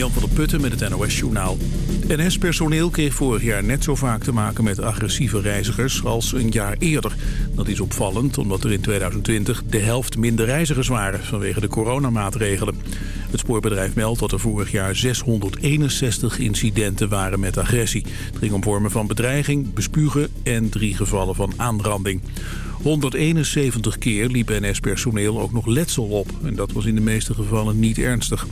Jan van der Putten met het NOS-journaal. NS-personeel kreeg vorig jaar net zo vaak te maken met agressieve reizigers als een jaar eerder. Dat is opvallend omdat er in 2020 de helft minder reizigers waren vanwege de coronamaatregelen. Het spoorbedrijf meldt dat er vorig jaar 661 incidenten waren met agressie. Het ging om vormen van bedreiging, bespugen en drie gevallen van aanranding. 171 keer liep NS-personeel ook nog letsel op. En dat was in de meeste gevallen niet ernstig.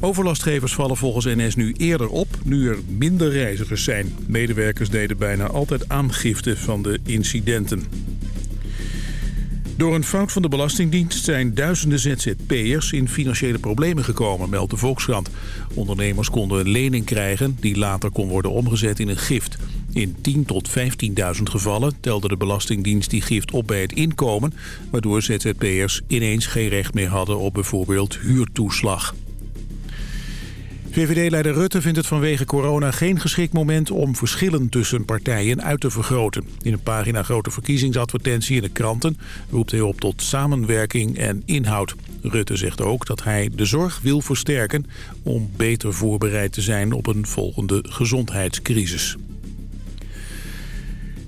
Overlastgevers vallen volgens NS nu eerder op, nu er minder reizigers zijn. Medewerkers deden bijna altijd aangifte van de incidenten. Door een fout van de Belastingdienst zijn duizenden ZZP'ers in financiële problemen gekomen, meldt de Volkskrant. Ondernemers konden een lening krijgen die later kon worden omgezet in een gift. In 10 tot 15.000 gevallen telde de Belastingdienst die gift op bij het inkomen... waardoor ZZP'ers ineens geen recht meer hadden op bijvoorbeeld huurtoeslag. VVD-leider Rutte vindt het vanwege corona geen geschikt moment om verschillen tussen partijen uit te vergroten. In een pagina grote verkiezingsadvertentie in de kranten roept hij op tot samenwerking en inhoud. Rutte zegt ook dat hij de zorg wil versterken om beter voorbereid te zijn op een volgende gezondheidscrisis.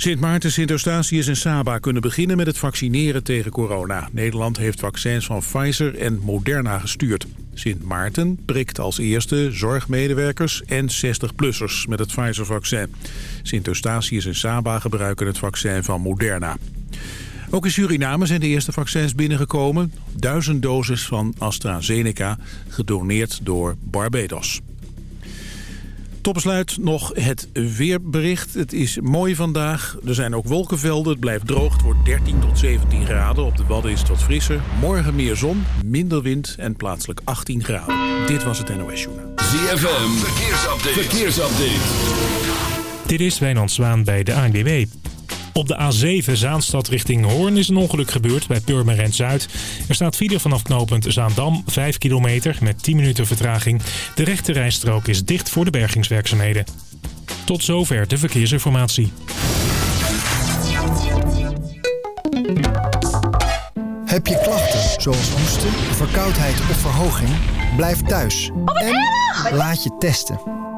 Sint Maarten, Sint Eustatius en Saba kunnen beginnen met het vaccineren tegen corona. Nederland heeft vaccins van Pfizer en Moderna gestuurd. Sint Maarten prikt als eerste zorgmedewerkers en 60-plussers met het Pfizer-vaccin. Sint Eustatius en Saba gebruiken het vaccin van Moderna. Ook in Suriname zijn de eerste vaccins binnengekomen. Duizend doses van AstraZeneca, gedoneerd door Barbados. Tot besluit nog het weerbericht. Het is mooi vandaag. Er zijn ook wolkenvelden. Het blijft droog. Het wordt 13 tot 17 graden. Op de Wadden is het wat frisser. Morgen meer zon, minder wind en plaatselijk 18 graden. Dit was het NOS Journaal. ZFM, verkeersupdate. verkeersupdate. Dit is Wijnand Zwaan bij de ANWB. Op de A7 Zaanstad richting Hoorn is een ongeluk gebeurd bij Purmerend Zuid. Er staat file vanaf knooppunt Zaandam, 5 kilometer met 10 minuten vertraging. De rechte rijstrook is dicht voor de bergingswerkzaamheden. Tot zover de verkeersinformatie. Heb je klachten zoals hoesten, verkoudheid of verhoging? Blijf thuis. en laat je testen.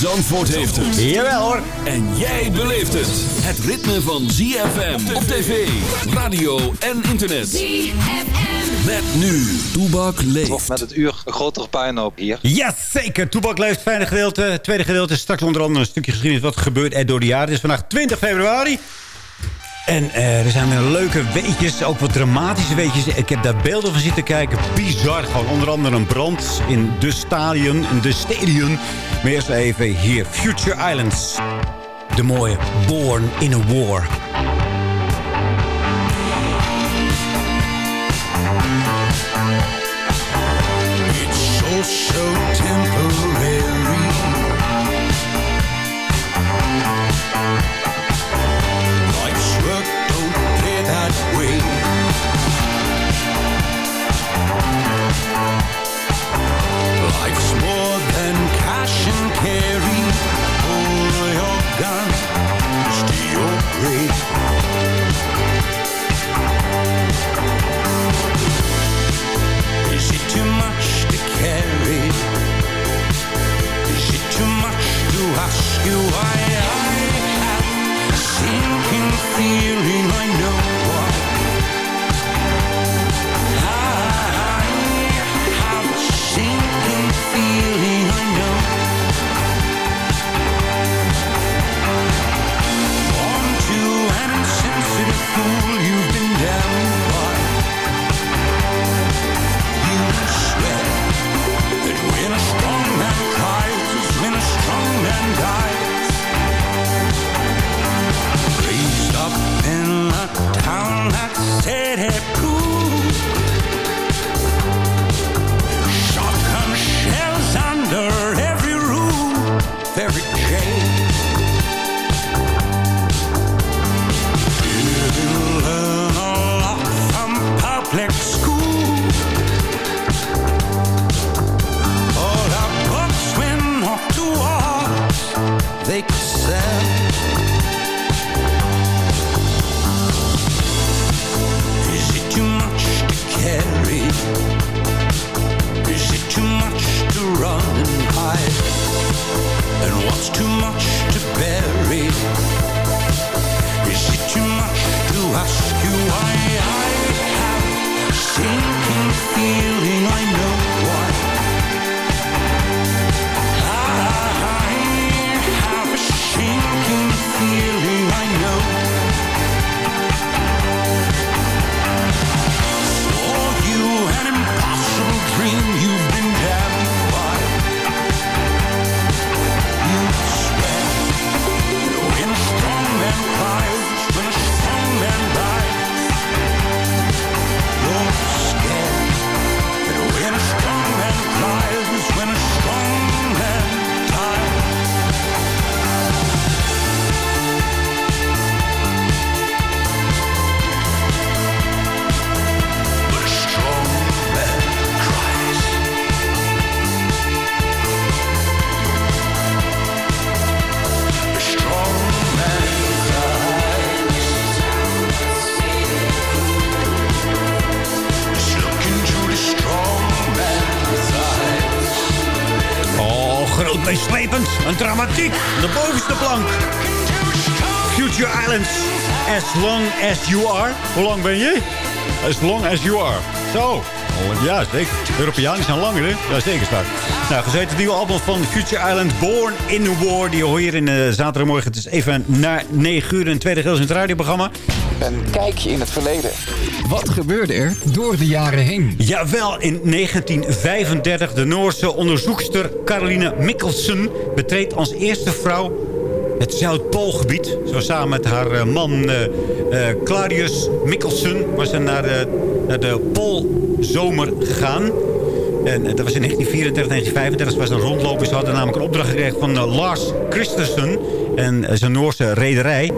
Zandvoort heeft het. Jawel hoor. En jij beleeft het. Het ritme van ZFM op tv, radio en internet. ZFM. Met nu, Toebak leeft. Met het uur een grotere puinhoop hier. Ja, zeker. Toebak leeft. Fijne gedeelte. Tweede gedeelte. Straks onder andere een stukje geschiedenis wat gebeurt er door de jaren. Het is vandaag 20 februari. En uh, er zijn weer leuke weetjes, ook wat dramatische weetjes. Ik heb daar beelden van zitten kijken. Bizar. Gewoon onder andere een brand in de stadion, in de stadion. Maar eerst even hier. Future Islands. De mooie Born in a War. It's so, so Een dramatiek. De bovenste plank. Future Islands. As long as you are. Hoe lang ben je? As long as you are. Zo. Oh, ja, zeker. Europeanen zijn langer, hè? Ja, zeker staat. Nou, gezeten het nieuwe album van Future Island, Born in the War. Die hoor je hier in de zaterdagmorgen. Het is even na 9 uur in het tweede deel in het radioprogramma. Een kijkje in het verleden. Wat gebeurde er door de jaren heen? Jawel, in 1935 de Noorse onderzoekster Caroline Mikkelsen betreedt als eerste vrouw het Zuidpoolgebied. Ze was samen met haar eh, man eh, eh, Clarius Mikkelsen was ze naar de, naar de Poolzomer gegaan. En eh, dat was in 1934, 1935. Ze was een rondloper. Ze hadden namelijk een opdracht gekregen van eh, Lars Christensen. En eh, zijn Noorse rederij.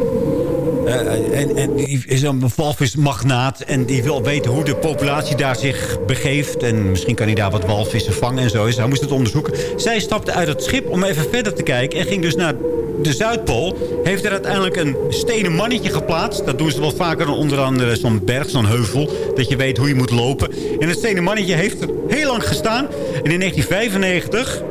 En, en die is een walvismagnaat. En die wil weten hoe de populatie daar zich begeeft. En misschien kan hij daar wat walvissen vangen en zo. Dus hij moest het onderzoeken. Zij stapte uit het schip om even verder te kijken. En ging dus naar de Zuidpool. Heeft er uiteindelijk een stenen mannetje geplaatst. Dat doen ze wel vaker dan onder andere zo'n berg, zo'n heuvel. Dat je weet hoe je moet lopen. En het stenen mannetje heeft er heel lang gestaan. En in 1995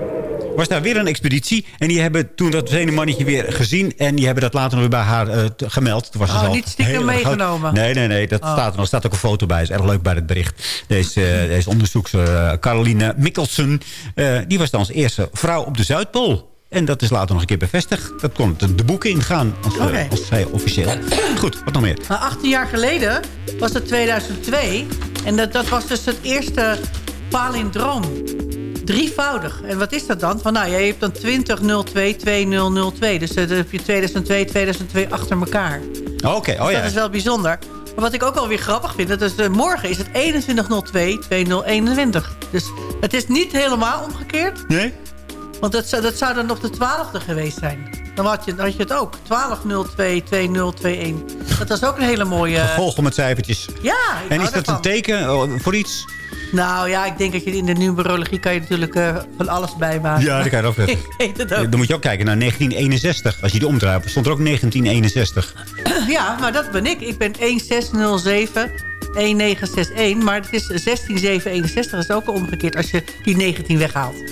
was daar weer een expeditie. En die hebben toen dat ene mannetje weer gezien. En die hebben dat later nog weer bij haar eh, gemeld. Toen was Oh, het al niet stiekem groot. meegenomen? Nee, nee, nee. Dat Oh. staat er nog. Er staat ook een foto bij. is erg leuk bij het bericht. Deze, eh, deze onderzoekster eh, Caroline Mikkelsen. eh, die was dan als eerste vrouw op de Zuidpool. En dat is later nog een keer bevestigd. Dat kon de, de boeken ingaan. Als, eh, Oké. als zij officieel. Goed, wat nog meer? Maar 18 jaar geleden was het 2002. En dat, dat was dus het eerste palindroom. Drievoudig. En wat is dat dan? Van, nou, je hebt dan 2002 2002. Dus eh, dan heb je 2002 2002 achter elkaar. Oké, oh Dus ja. dat is wel bijzonder. Maar wat ik ook wel weer grappig vind... Dat is, eh, morgen is het 2102 2021. Dus het is niet helemaal omgekeerd. Nee? Want dat zou, dat zou dan nog de 12e geweest zijn. Dan had je, had je het ook. 1202 2021. Dat was ook een hele mooie... Gevolgen met cijfertjes. Ja, En is dat een teken oh, voor iets? Nou ja, ik denk dat je in de numerologie kan je natuurlijk eh, van alles bijmaken. Ja, dat kan je ook ik weet het ook. Dan moet je ook kijken naar 1961. Als je die omdraait, stond er ook 1961. Ja, maar dat ben ik. Ik ben 1607 1961. Maar het is 16761. Dat is ook omgekeerd als je die 19 weghaalt.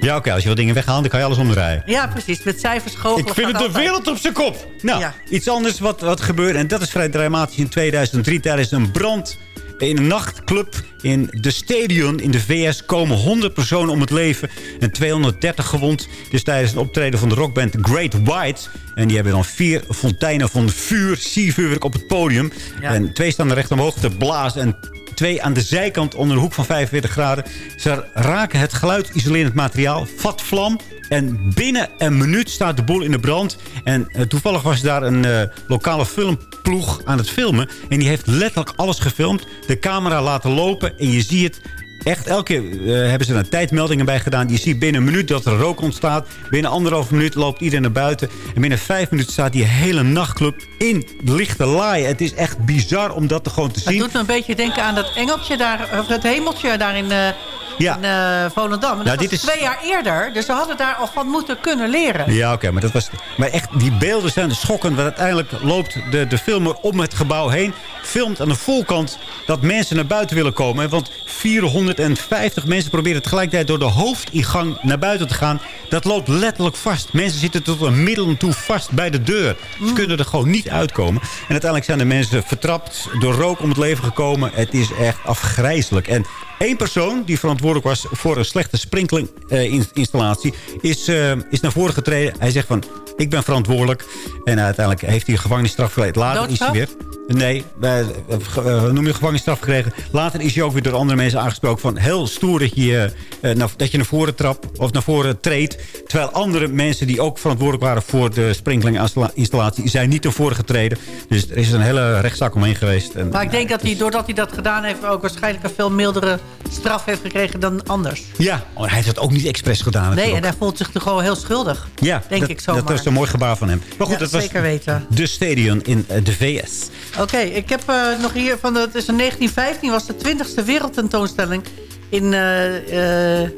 Ja, oké. als je wat dingen weghaalt, dan kan je alles omdraaien. Ja, precies. Met cijfers goochelen. Ik vind het de altijd. wereld op zijn kop. Nou, Ja. iets anders wat, wat gebeurde. En dat is vrij dramatisch in 2003 tijdens een brand in een nachtclub in de Stadion in de VS komen 100 personen om het leven en 230 gewond. Dus tijdens een optreden van de rockband Great White. En die hebben dan vier fonteinen van vuur, siervuurwerk op het podium. Ja. En twee staan er recht omhoog te blazen en twee aan de zijkant onder een hoek van 45 graden. Ze raken het geluidisolerend materiaal, vat vlam. En binnen een minuut staat de boel in de brand. En eh, toevallig was daar een eh, lokale filmploeg aan het filmen. En die heeft letterlijk alles gefilmd. De camera laten lopen en je ziet het... Echt, elke keer eh, hebben ze er tijdmeldingen bij gedaan. Je ziet binnen een minuut dat er rook ontstaat. Binnen anderhalve minuut loopt iedereen naar buiten. En binnen vijf minuten staat die hele nachtclub in lichte laai. Het is echt bizar om dat te gewoon te Het zien. doet me een beetje denken aan dat engeltje daar, of het hemeltje daar in, eh Ja. in eh, Volendam. En dat Nou, was dit is- twee jaar eerder, dus ze hadden daar al van moeten kunnen leren. Ja, oké, maar dat was. Maar echt, die beelden zijn schokkend. Want uiteindelijk loopt de, de filmer om het gebouw heen. Filmt aan de voorkant dat mensen naar buiten willen komen. Want 450 mensen proberen tegelijkertijd door de hoofdingang naar buiten te gaan. Dat loopt letterlijk vast. Mensen zitten tot een middel toe vast bij de deur. Ze kunnen er gewoon niet uitkomen. En uiteindelijk zijn de mensen vertrapt, door rook om het leven gekomen. Het is echt afgrijzelijk. En één persoon die verantwoordelijk was voor een slechte sprinklinginstallatie... is, eh, is naar voren getreden. Hij zegt van, ik ben verantwoordelijk. En uiteindelijk heeft hij een gevangenisstraf gekregen. Later is hij weer... Nee, eh, eh, eh, noem je gevangenisstraf gekregen. Later is hij ook weer door andere mensen aangesproken van heel stoer dat je, eh, naar- dat je naar voren trapt of naar voren treedt. Terwijl andere mensen die ook verantwoordelijk waren voor de sprinklinginstallatie zijn niet naar voren getreden. Dus er is een hele rechtszaak omheen geweest. En, Maar ik denk dat hij, doordat hij dat gedaan heeft... ook waarschijnlijk een veel mildere straf heeft gekregen dan anders. ja, maar hij heeft dat ook niet expres gedaan. Nee, en hij voelt zich toch gewoon heel schuldig. Ja, denk dat, ik zomaar. dat was een mooi gebaar van hem. Maar goed, Ja, dat was zeker weten. de stadion in eh, de VS. Oké, ik heb eh, nog hier van... de- Het is in 1915 was de 20ste wereldtentoonstelling in eh,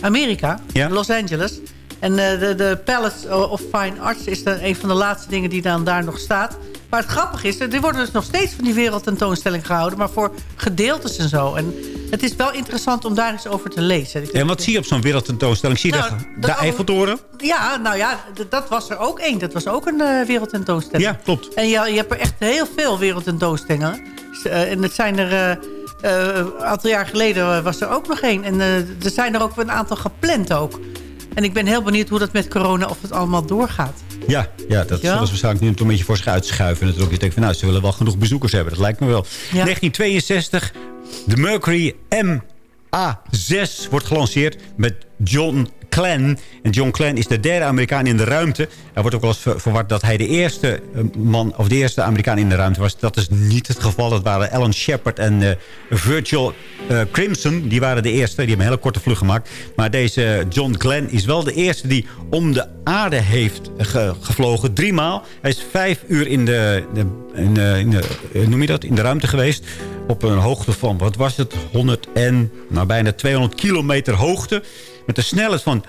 Amerika. Ja. Los Angeles. En eh, de, de Palace of Fine Arts is de, een van de laatste dingen die dan daar nog staat. Maar het grappige is, er worden dus nog steeds van die wereldtentoonstelling gehouden... maar voor gedeeltes en zo. En het is wel interessant om daar eens over te lezen. Ik En wat zie je op zo'n wereldtentoonstelling? Zie je Nou, de, dat de Eiffeltoren? Ja, nou ja, dat was er ook één. Dat was ook een eh, wereldtentoonstelling. Ja, klopt. En je, je hebt er echt heel veel wereldtentoonstellingen. Eh, en het zijn er... een aantal jaar geleden was er ook nog één. En er zijn er ook een aantal gepland ook. En ik ben heel benieuwd hoe dat met corona... of het allemaal doorgaat. Ja, ja dat zullen ze waarschijnlijk nu een beetje voor zich uitschuiven. Natuurlijk, je denkt van, nou, ze willen wel genoeg bezoekers hebben. Dat lijkt me wel. 1962, de Mercury MA6 wordt gelanceerd met John Glenn. En John Glenn is de derde Amerikaan in de ruimte. Er wordt ook wel eens ver- verward dat hij de eerste eh, man... of de eerste Amerikaan in de ruimte was. Dat is niet het geval. Dat waren Alan Shepard en eh, Virgil eh, Crimson. Die waren de eerste. Die hebben een hele korte vlucht gemaakt. Maar deze John Glenn is wel de eerste die om de aarde heeft ge- gevlogen. Driemaal. Hij is vijf uur in de, de, in de, noem je dat? in de ruimte geweest. Op een hoogte van, wat was het? 100 en nou, bijna 200 kilometer hoogte. Met een snelheid van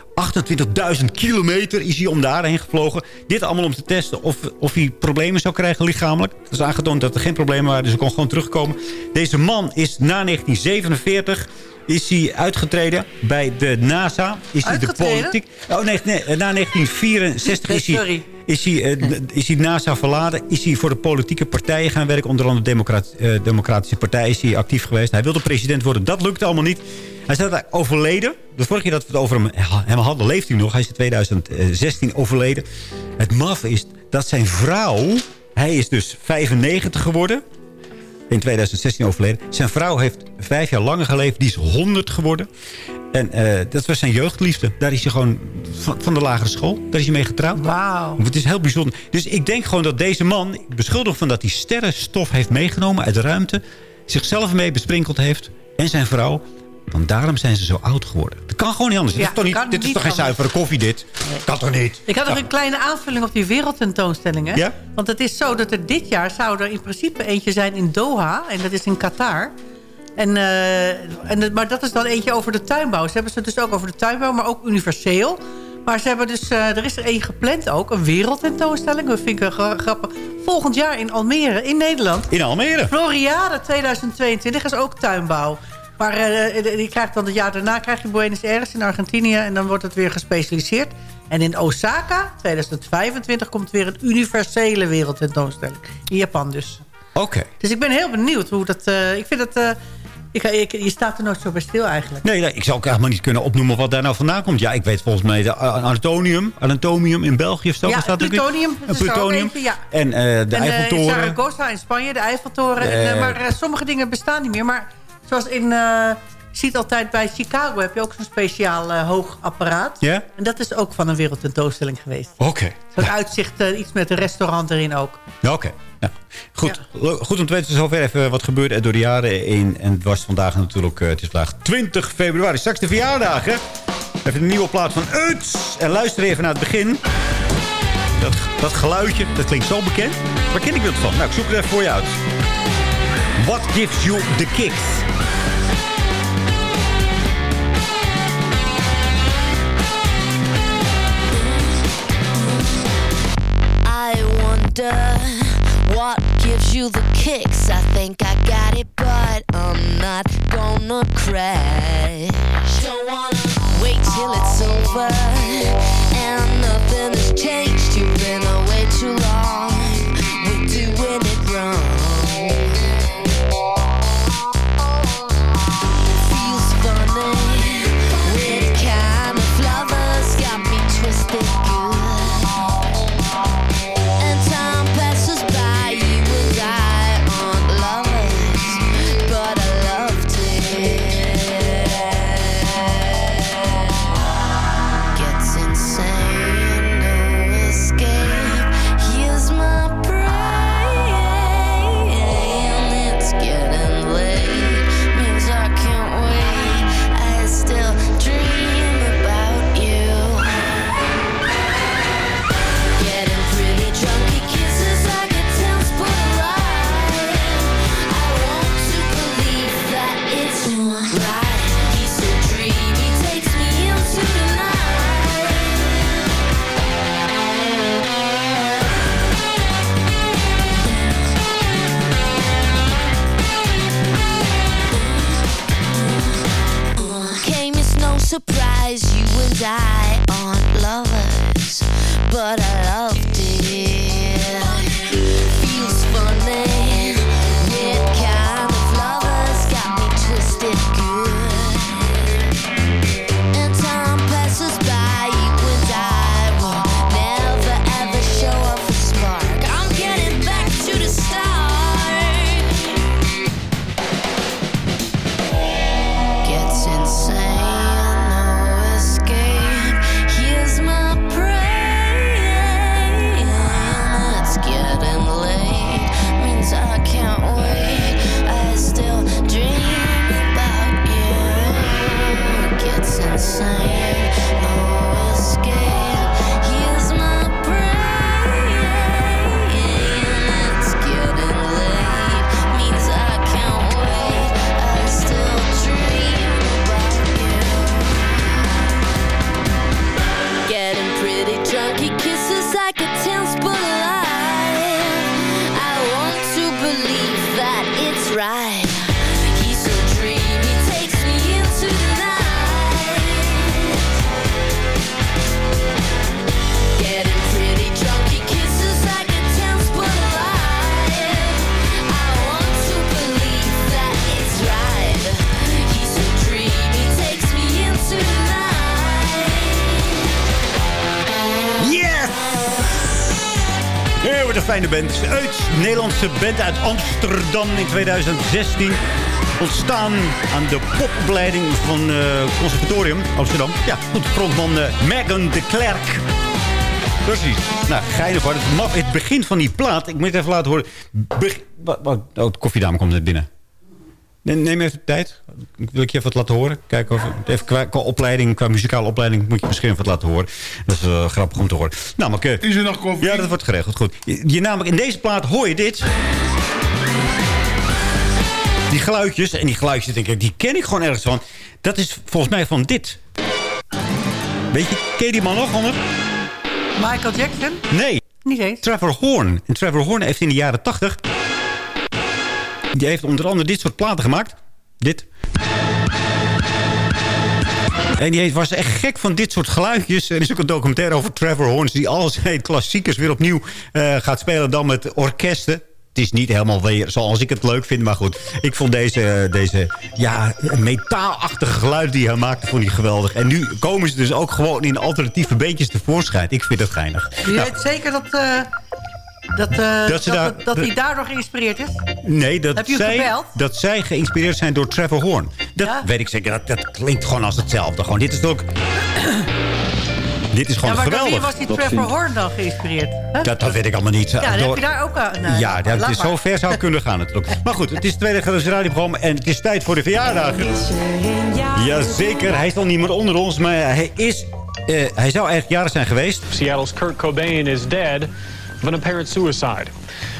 28.000 kilometer is hij om de aarde heen gevlogen. Dit allemaal om te testen of, of hij problemen zou krijgen lichamelijk. Het is aangetoond dat er geen problemen waren, dus hij kon gewoon terugkomen. Deze man is na 1947 is hij uitgetreden bij de NASA. Is hij de politiek... Oh nee, nee na 1964 is hij, Sorry. is hij, eh, is hij NASA verlaten. Is hij voor de politieke partijen gaan werken. Onder andere de Democrat- eh, Democratische Partij is hij actief geweest. Hij wilde president worden. Dat lukte allemaal niet. Hij is uiteindelijk overleden. De vorige keer dat we het over hem, hem hadden, leeft hij nog. Hij is in 2016 overleden. Het maf is dat zijn vrouw... Hij is dus 95 geworden. In 2016 overleden. Zijn vrouw heeft vijf jaar langer geleefd. Die is 100 geworden. En eh, dat was zijn jeugdliefde. Daar is hij gewoon van, van de lagere school. Daar is hij mee getrouwd. Wauw. Het is heel bijzonder. Dus ik denk gewoon dat deze man, beschuldigd van dat hij sterrenstof heeft meegenomen uit de ruimte, zichzelf mee besprinkeld heeft en zijn vrouw. Want daarom zijn ze zo oud geworden. Dat kan gewoon niet anders. Ja, dit is toch, niet, dit is toch geen zuivere koffie, dit? Kan toch niet? Ik had nog een kleine aanvulling op die wereldtentoonstelling. Hè? Ja? Want het is zo dat er dit jaar zou er in principe eentje zijn in Doha. En dat is in Qatar. En, eh, en, maar dat is dan eentje over de tuinbouw. Ze hebben ze dus ook over de tuinbouw, maar ook universeel. Maar ze hebben dus, eh, er is er één gepland ook. Een wereldtentoonstelling. Dat vind ik wel gra- grappig. Volgend jaar in Almere, in Nederland. In Almere. Floriade 2022 is ook tuinbouw. Maar eh, die krijgt dan het jaar daarna krijg je Buenos Aires in Argentinië. En dan wordt het weer gespecialiseerd. En in Osaka, 2025, komt weer een universele wereldtentoonstelling. In Japan dus. Oké. Dus ik ben heel benieuwd hoe dat... eh, ik vind dat... ik, ik, je staat er nooit zo bij stil eigenlijk. Nee, nee, ik zou ook helemaal niet kunnen opnoemen wat daar nou vandaan komt. Ja, ik weet volgens mij de uh, Anatonium, Anatomium in België of zo. Ja, staat er plutonium. Een plutonium. eentje, ja. En de en, eh, in Eiffeltoren. Zaragoza in Spanje, de Eiffeltoren. En, maar sommige dingen bestaan niet meer. Maar zoals in... eh, ziet altijd bij Chicago heb je ook zo'n speciaal eh, hoog apparaat. Ja? En dat is ook van een wereldtentoonstelling geweest. Oké. Zo'n uitzicht, eh, iets met een restaurant erin ook. Ja, Oké. Nou, goed. Goed om te weten zover even wat gebeurde er door de jaren heen. En het was vandaag natuurlijk, het is vandaag 20 februari. Straks de verjaardag, hè? Even een nieuwe plaat van Uts. En luister even naar het begin. Dat, dat geluidje, dat klinkt zo bekend. Waar ken ik dat van? Nou, ik zoek het even voor je uit. What gives you the kicks? Wonder what gives you the kicks. I think I got it, but I'm not gonna crash. Don't wanna wait till it's over and nothing has changed. You've been away too long. We're doing it wrong. Fijne band. Uit Nederlandse band uit Amsterdam in 2016. Ontstaan aan de popopleiding van eh Conservatorium Amsterdam. Ja, goed. Frontman eh, Megan de Klerk. Precies. Nou, geinig hoor. Het, het begin van die plaat. Ik moet het even laten horen. Wat, oh, de koffiedame komt net binnen. Nee, Neem even de tijd. Wil ik je even wat laten horen? Kijken of even qua, qua opleiding, qua muzikale opleiding moet je misschien even wat laten horen. Dat is eh, grappig om te horen. Namelijk, eh, Is er nog koffie? ja, dat wordt geregeld. Goed. Je, je namelijk in deze plaat hoor je dit. Die geluidjes. En die geluidjes, denk ik, die ken ik gewoon ergens van. Dat is volgens mij van dit. Weet je, ken je die man nog, onder? Michael Jackson? Nee. Niet eens. Trevor Horn. En Trevor Horn heeft in de jaren 80... Die heeft onder andere dit soort platen gemaakt. Dit. En die was echt gek van dit soort geluidjes. Er is ook een documentaire over Trevor Horns... die al zijn klassiekers weer opnieuw eh, gaat spelen... dan met orkesten. Het is niet helemaal weer zoals ik het leuk vind. Maar goed, ik vond deze, deze ja, metaalachtige geluiden die hij maakte... vond hij geweldig. En nu komen ze dus ook gewoon in alternatieve beetjes tevoorschijn. Ik vind het geinig. Je Nou, weet zeker dat, eh, dat, eh, Dat daar- dat, dat hij daardoor geïnspireerd is? Nee, dat Heb je zij, gebeld? dat zij geïnspireerd zijn door Trevor Horn. Dat Ja? weet ik zeker. Dat, dat klinkt gewoon als hetzelfde. Gewoon, dit is ook... dit is Ja, gewoon maar door geweldig. wie was die Trevor Horn dan geïnspireerd? Huh? Dat, dat weet ik allemaal niet. ja, dan Door- heb je daar ook aan. nou, ja, dat is maar. zo ver zou kunnen gaan natuurlijk. Maar goed, het is het tweede radioprogramma en het is tijd voor de verjaardagen. Jazeker, hij is al niet meer onder ons, maar hij is... eh, hij zou eigenlijk jarig zijn geweest. Seattle's Kurt Cobain is dead of an apparent suicide.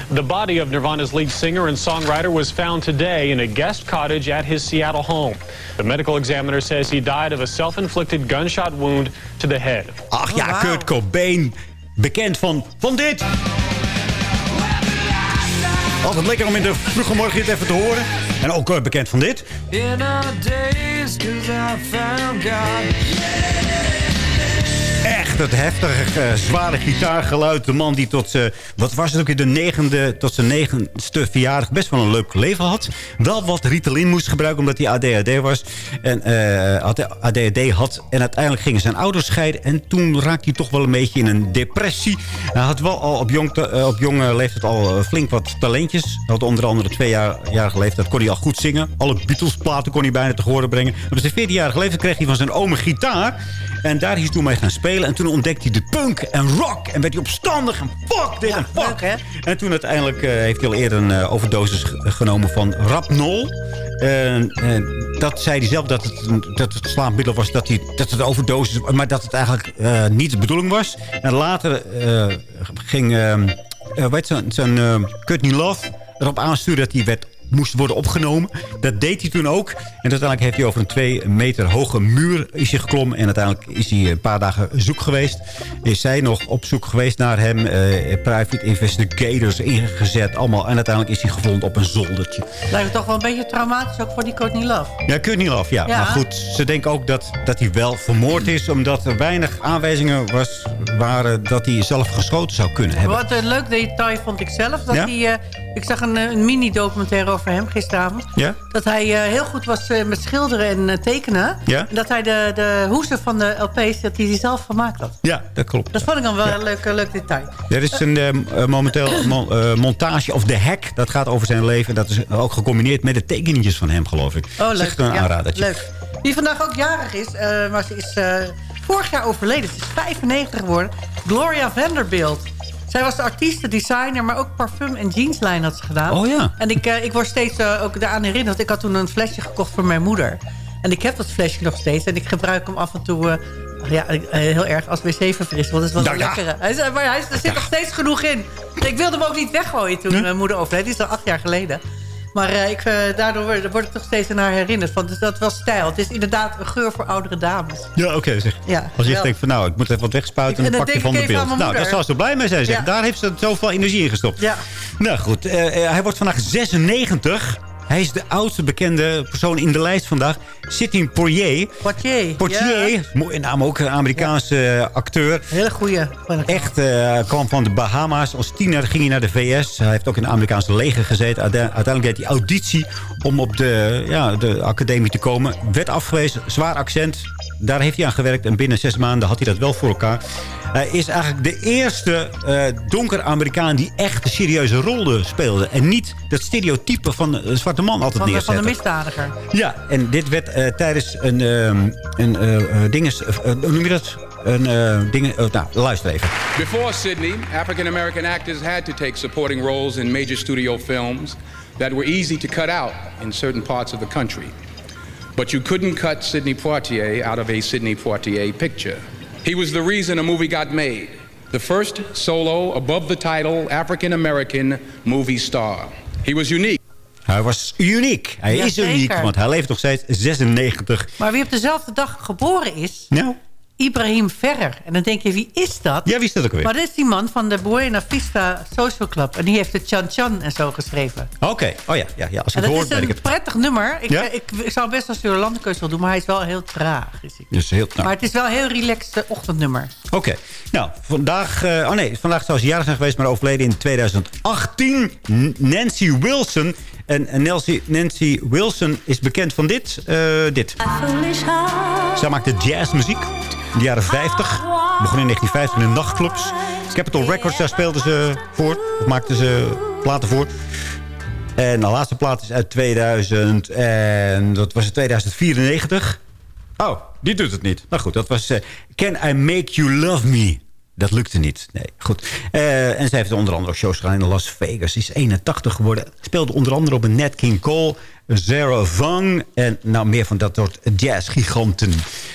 The body of Nirvana's lead singer and songwriter was found today in a guest cottage at his Seattle home. The medical examiner says he died of a self-inflicted gunshot wound to the head. Ach ja, Kurt Cobain, bekend van, van dit. Altijd lekker om in de vroege morgen dit even te horen. En ook eh, bekend van dit. In our days, cause I found God. Het heftige, eh, zware gitaargeluid. De man die tot zijn, wat was het ook in de negende, tot zijn negenste verjaardag best wel een leuk leven had. Wel wat Ritalin moest gebruiken omdat hij ADHD was. En eh, had- ADHD had. En uiteindelijk gingen zijn ouders scheiden. En toen raakte hij toch wel een beetje in een depressie. Hij had wel al op, jong, eh, op jonge leeftijd al eh, flink wat talentjes. Hij had onder andere twee jaar, jarige leeftijd kon hij al goed zingen. Alle Beatles-platen kon hij bijna te horen brengen. Op zijn 14-jarige leeftijd kreeg hij van zijn oom een gitaar. En daar is hij toen mee gaan spelen. En toen ontdekte hij de punk en rock. En werd hij opstandig en fuck dit en fuck. En toen uiteindelijk eh, heeft hij al eerder een eh, overdosis genomen van Rapnol. En dat zei hij zelf dat het, dat het slaapmiddel was. Dat, hij, dat het overdosis maar dat het eigenlijk eh, niet de bedoeling was. En later ging uh, weet zijn, zijn eh, Courtney Love erop aansturen dat hij werd moest worden opgenomen. Dat deed hij toen ook. En uiteindelijk heeft hij over een twee meter hoge muur is hij geklommen. En uiteindelijk is hij een paar dagen zoek geweest. Is zij nog op zoek geweest naar hem. eh, private investigators ingezet. Allemaal. En uiteindelijk is hij gevonden op een zoldertje. Lijkt me toch wel een beetje traumatisch ook voor die Courtney Love. Ja, Courtney Love, ja. Ja. Maar goed, ze denken ook dat, dat hij wel vermoord is... omdat er weinig aanwijzingen was, waren dat hij zelf geschoten zou kunnen hebben. Wat een leuk detail vond ik zelf. Dat Ja? hij, eh, ik zag een, eh, een mini-documentaire over hem gisteravond. Ja? Dat hij eh, heel goed was eh, met schilderen en tekenen. Ja? En dat hij de, de van de LP's dat hij die zelf gemaakt had. Ja, dat klopt. Dat vond ik dan wel een leuk, leuk detail. Er is een momenteel mon- montage of The Hack. Dat gaat over zijn leven. Dat is ook gecombineerd met de tekeningetjes van hem, geloof ik. Oh, leuk. echt een aanradertje. leuk. Wie vandaag ook jarig is, maar ze is vorig jaar overleden. Ze is 95 geworden. Gloria Vanderbilt. Zij was de artieste, designer, maar ook parfum- en jeanslijn had ze gedaan. Oh ja. En ik, eh, ik word steeds eh, ook daaraan herinnerd. Ik had toen een flesje gekocht voor mijn moeder. En ik heb dat flesje nog steeds. En ik gebruik hem af en toe... eh, ja, heel erg als wc-verfrisser. Want het is wel Nou een ja. lekkere. Hij is, maar hij is, er zit nog steeds genoeg in. Ik wilde hem ook niet weggooien toen mijn moeder overleed. Die is al acht jaar geleden. Maar eh, ik, eh, daardoor word, ik toch steeds aan haar herinnerd. Want dus dat was stijl. Het is inderdaad een geur voor oudere dames. Ja, oké. Ja, Als je wel. denkt van nou, ik moet even wat wegspuiten... Ik- dan dan pak je van de beeld. Nou, daar zou ze blij mee zijn. Zeg. Ja. Daar heeft ze zoveel energie in gestopt. Ja. Nou goed, eh, hij wordt vandaag 96. Hij is de oudste bekende persoon in de lijst vandaag. Sidney Poitier. Poitier. Poitier, Ja. mooie naam ook, een Amerikaanse eh, acteur. Hele goeie. Echt, eh, kwam van de Bahama's. Als tiener ging hij naar de VS. Hij heeft ook in het Amerikaanse leger gezeten. Uite- Uiteindelijk deed hij auditie om op de, ja, de academie te komen. Werd afgewezen, zwaar accent. Daar heeft hij aan gewerkt. En binnen zes maanden had hij dat wel voor elkaar. Hij is eigenlijk de eerste eh donker Amerikaan die echt een serieuze rol speelde. En niet dat stereotype van de zwarte man altijd Van de, van neerzetten. de misdadiger. Ja, en dit werd eh, tijdens een, ehm een eh, eh, dinges, eh, hoe noem je dat? Een eh dingen, eh, nou, luister even. Before Sydney, African American actors had to take supporting roles in major studio films that were easy to cut out in certain parts of the country. But you couldn't cut Sidney Poitier out of a Sidney Poitier picture. He was the reason a movie got made. The first solo, above the title, African American movie star. He was unique. Hij was uniek. Hij Ja, is uniek, zeker. want hij leeft nog steeds 96. Maar wie op dezelfde dag geboren is... Nou? Ibrahim Ferrer. En dan denk je, wie is dat? Ja, wie is dat ook weer? Maar dat is die man van de Buena Vista Social Club. En die heeft de Chan Chan en zo geschreven. Oké, oh ja, ja, ja. als ik het dat hoor, is weet ik een het. prettig nummer. Ik, Ja? eh, ik, ik zou best als Jolandekeus wel doen, maar hij is wel heel traag. Is hij. Dus heel, nou, Maar het is wel een heel relaxed ochtendnummer. Oké, nou, vandaag... eh, oh nee, vandaag zou ze jarig zijn geweest, maar overleden in 2018. N- Nancy Wilson. En Nancy, Nancy Wilson is bekend van dit. eh, dit. Zij maakte jazzmuziek in de jaren 50. Begon in 1950 in nachtclubs. Capitol Records, daar speelden ze voor. Of maakten ze platen voor. En de laatste plaat is uit 2000. En dat was in 2094. Oh, die doet het niet. Nou goed, dat was eh, Can I Make You Love Me? Dat lukte niet. Nee, goed. Eh, en zij heeft onder andere shows gedaan in Las Vegas. Ze is 81 geworden. Speelde onder andere op een Nat King Cole, Sarah Vang... en nou meer van dat soort jazzgiganten.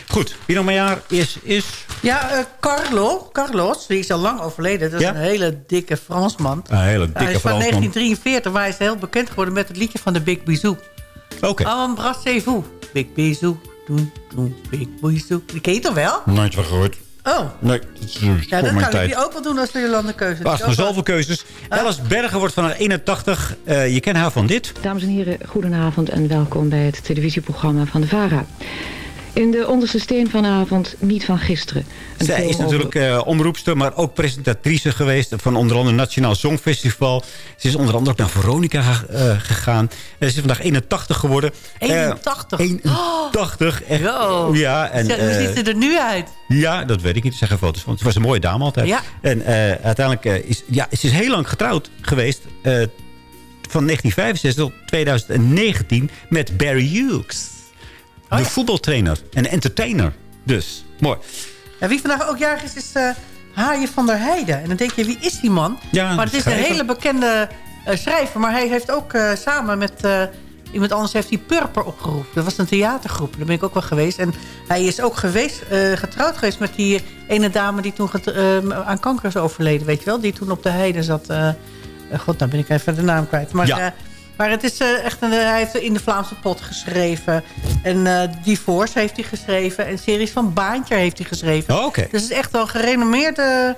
Goed, wie nog maar jaar is... is Ja, eh, Carlo, Carlos, die is al lang overleden. Dat is Ja? een hele dikke Fransman. een hele dikke hij is van Fransman. 1943, maar hij is heel bekend geworden met het liedje van de Big Bisou. Oké. Embrassez-vous. Big Bisou. Doen, doen, Big Bisou. Die ken je toch wel? Nooit van gehoord. Oh. Nee, dat is Ja, dat mijn kan tijd. ook wel doen als de Jolande keuze. Wacht, van zoveel keuzes. Alice Bergen wordt van haar 81. Eh, je kent haar van dit. Dames en heren, goedenavond en welkom bij het televisieprogramma van de VARA. In de onderste steen vanavond niet van gisteren. Een Zij is natuurlijk eh, omroepster, maar ook presentatrice geweest... van onder andere Nationaal Songfestival. Ze is onder andere ook naar Veronica eh, gegaan. En ze is vandaag 81 geworden. Eh, 81? 81, echt. Wow. Ja, en, Hoe eh, ziet ze er nu uit? ja, dat weet ik niet. Er zijn geen foto's van. Het was een mooie dame altijd. Ja. En eh, uiteindelijk eh, is... Ja, ze is heel lang getrouwd geweest... eh, van 1965 tot 2019 met Barry Hughes. Oh de voetbaltrainer en entertainer. Dus, mooi. Ja, wie vandaag ook jarig is, is eh Haaien van der Heijden. En dan denk je, wie is die man? Ja, maar het is schrijver. een hele bekende eh, schrijver. Maar hij heeft ook eh, samen met iemand anders heeft hij Purper opgeroepen. Dat was een theatergroep. Daar ben ik ook wel geweest. En hij is ook geweest, getrouwd geweest met die ene dame die toen aan kanker is overleden. Weet je wel? Die toen op de heide zat. God, nou ben ik even de naam kwijt. Maar, Ja. Maar het is eh, echt een, hij heeft in de Vlaamse pot geschreven. En eh Divorce heeft hij geschreven. En series van Baantje heeft hij geschreven. Oh. Dus het is echt wel een gerenommeerde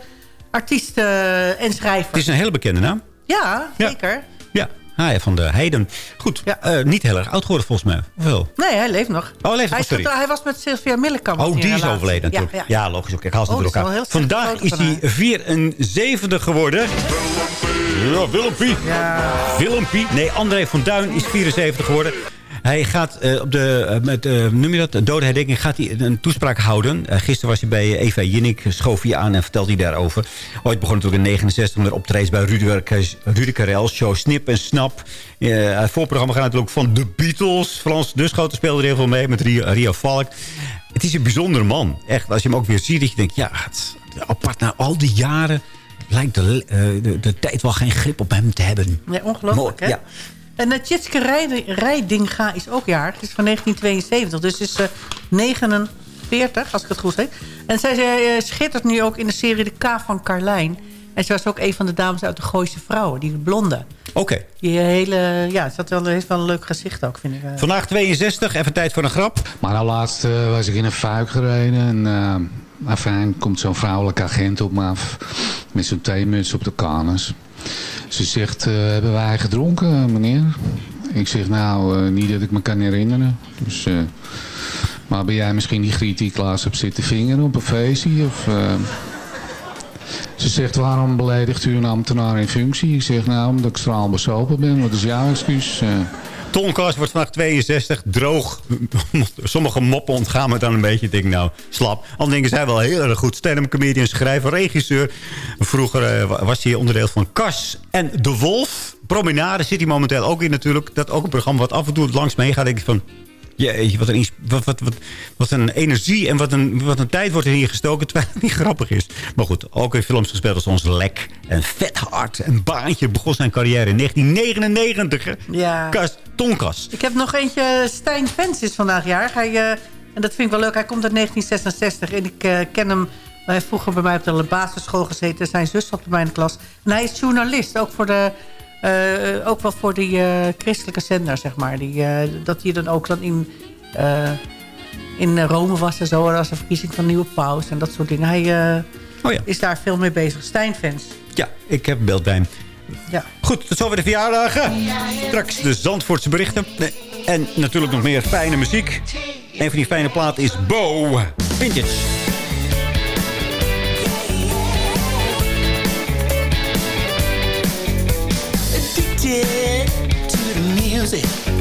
artiest eh, en schrijver. Het is een hele bekende naam. Ja, zeker. Ja, Haaien van de Heiden. Goed, eh, niet heel erg oud geworden volgens mij. Of wel? Nee, hij leeft nog. Oh, hij leeft nog, hij, sorry. getrouwd- hij was met Sylvia Millekamp. Oh, die is overleden Ja, natuurlijk. ja. Ja, logisch. Oké, ik haal ze Oh, door elkaar. Vandaag is hij 74 geworden. Ja, Willempie. Willempie. Nee, André van Duin is 74 geworden. Hij gaat eh, op de, eh, met, eh, noem je dat, de dode herdenking, gaat hij een toespraak houden. Eh, gisteren was hij bij Eva Jinnik, schoof hij aan en vertelt hij daarover. Ooit begon natuurlijk in 69 met optredens bij Rudy, Karel, show Snip en Snap. Het voorprogramma gaat natuurlijk van The Beatles. Frans Duschoten speelde er heel veel mee met Ria, Ria Valk. Het is een bijzondere man. Echt, als je hem ook weer ziet, dat je denkt, ja, het apart na al die jaren lijkt de, de, de tijd wel geen grip op hem te hebben. Nee, ongelooflijk, hè? Ja. En Tjitske Rijding- Rijdinga is ook jarig. Het is van 1972, dus is eh 49, als ik het goed zeg. En zij eh, schittert nu ook in de serie De K van Carlijn. En ze was ook een van de dames uit de Gooise Vrouwen, die blonde. Oké. Die hele, ja, ze had wel, heeft wel een leuk gezicht ook, vind ik. eh. Vandaag 62, even tijd voor een grap. Maar nou laatst eh, was ik in een fuik gereden en uh, afijn komt zo'n vrouwelijke agent op me af met zo'n theemuts op de kanus. Ze zegt, eh, hebben wij gedronken meneer? Ik zeg nou, eh, niet dat ik me kan herinneren. Dus, eh, maar ben jij misschien die griet die Klaas op zitten vingeren op een feestje? Of? Ze zegt, waarom beledigt u een ambtenaar in functie? Ik zeg, nou, omdat ik straal besopen ben. Wat is jouw excuus? Tonkast wordt vandaag 62, droog. Sommige moppen ontgaan me dan een beetje. Ik denk, nou, slap. Andere dingen zijn wel heel erg goed. Stand-up comedian, schrijver, regisseur. Vroeger uh, was hij onderdeel van Kas en De Wolf. Promenade zit hij momenteel ook in natuurlijk. Dat ook een programma wat af en toe langs mee gaat. denk ik van... Jeetje, wat een, wat, wat, wat, wat een energie en wat een, wat een tijd wordt er hier gestoken... terwijl het niet grappig is. Maar goed, ook in films gespeeld als Ons Lek en Vet Hard. en Baantje begon zijn carrière in 1999. Hè? Ja. Kas, Tonkas. Ik heb nog eentje, Stijn Vens is vandaag jarig. Hij, uh, en dat vind ik wel leuk, hij komt uit 1966 en ik uh, ken hem... Hij heeft vroeger bij mij op de basisschool gezeten. Zijn zus zat bij mij in de klas. En hij is journalist, ook voor de... Uh, ook wel voor die uh, christelijke zender, zeg maar. Die, uh, dat hij dan ook dan in... in eh, Rome was en zo. Er was een verkiezing van nieuwe paus en dat soort dingen. Hij eh, Oh ja. is daar veel mee bezig. Stijn-fans. Ja, ik heb een beeld bij hem. Ja. Goed, tot zover de verjaardagen. Straks de Zandvoortse berichten. En natuurlijk nog meer fijne muziek. Een van die fijne platen is Bo Vintage. Addicted to the music,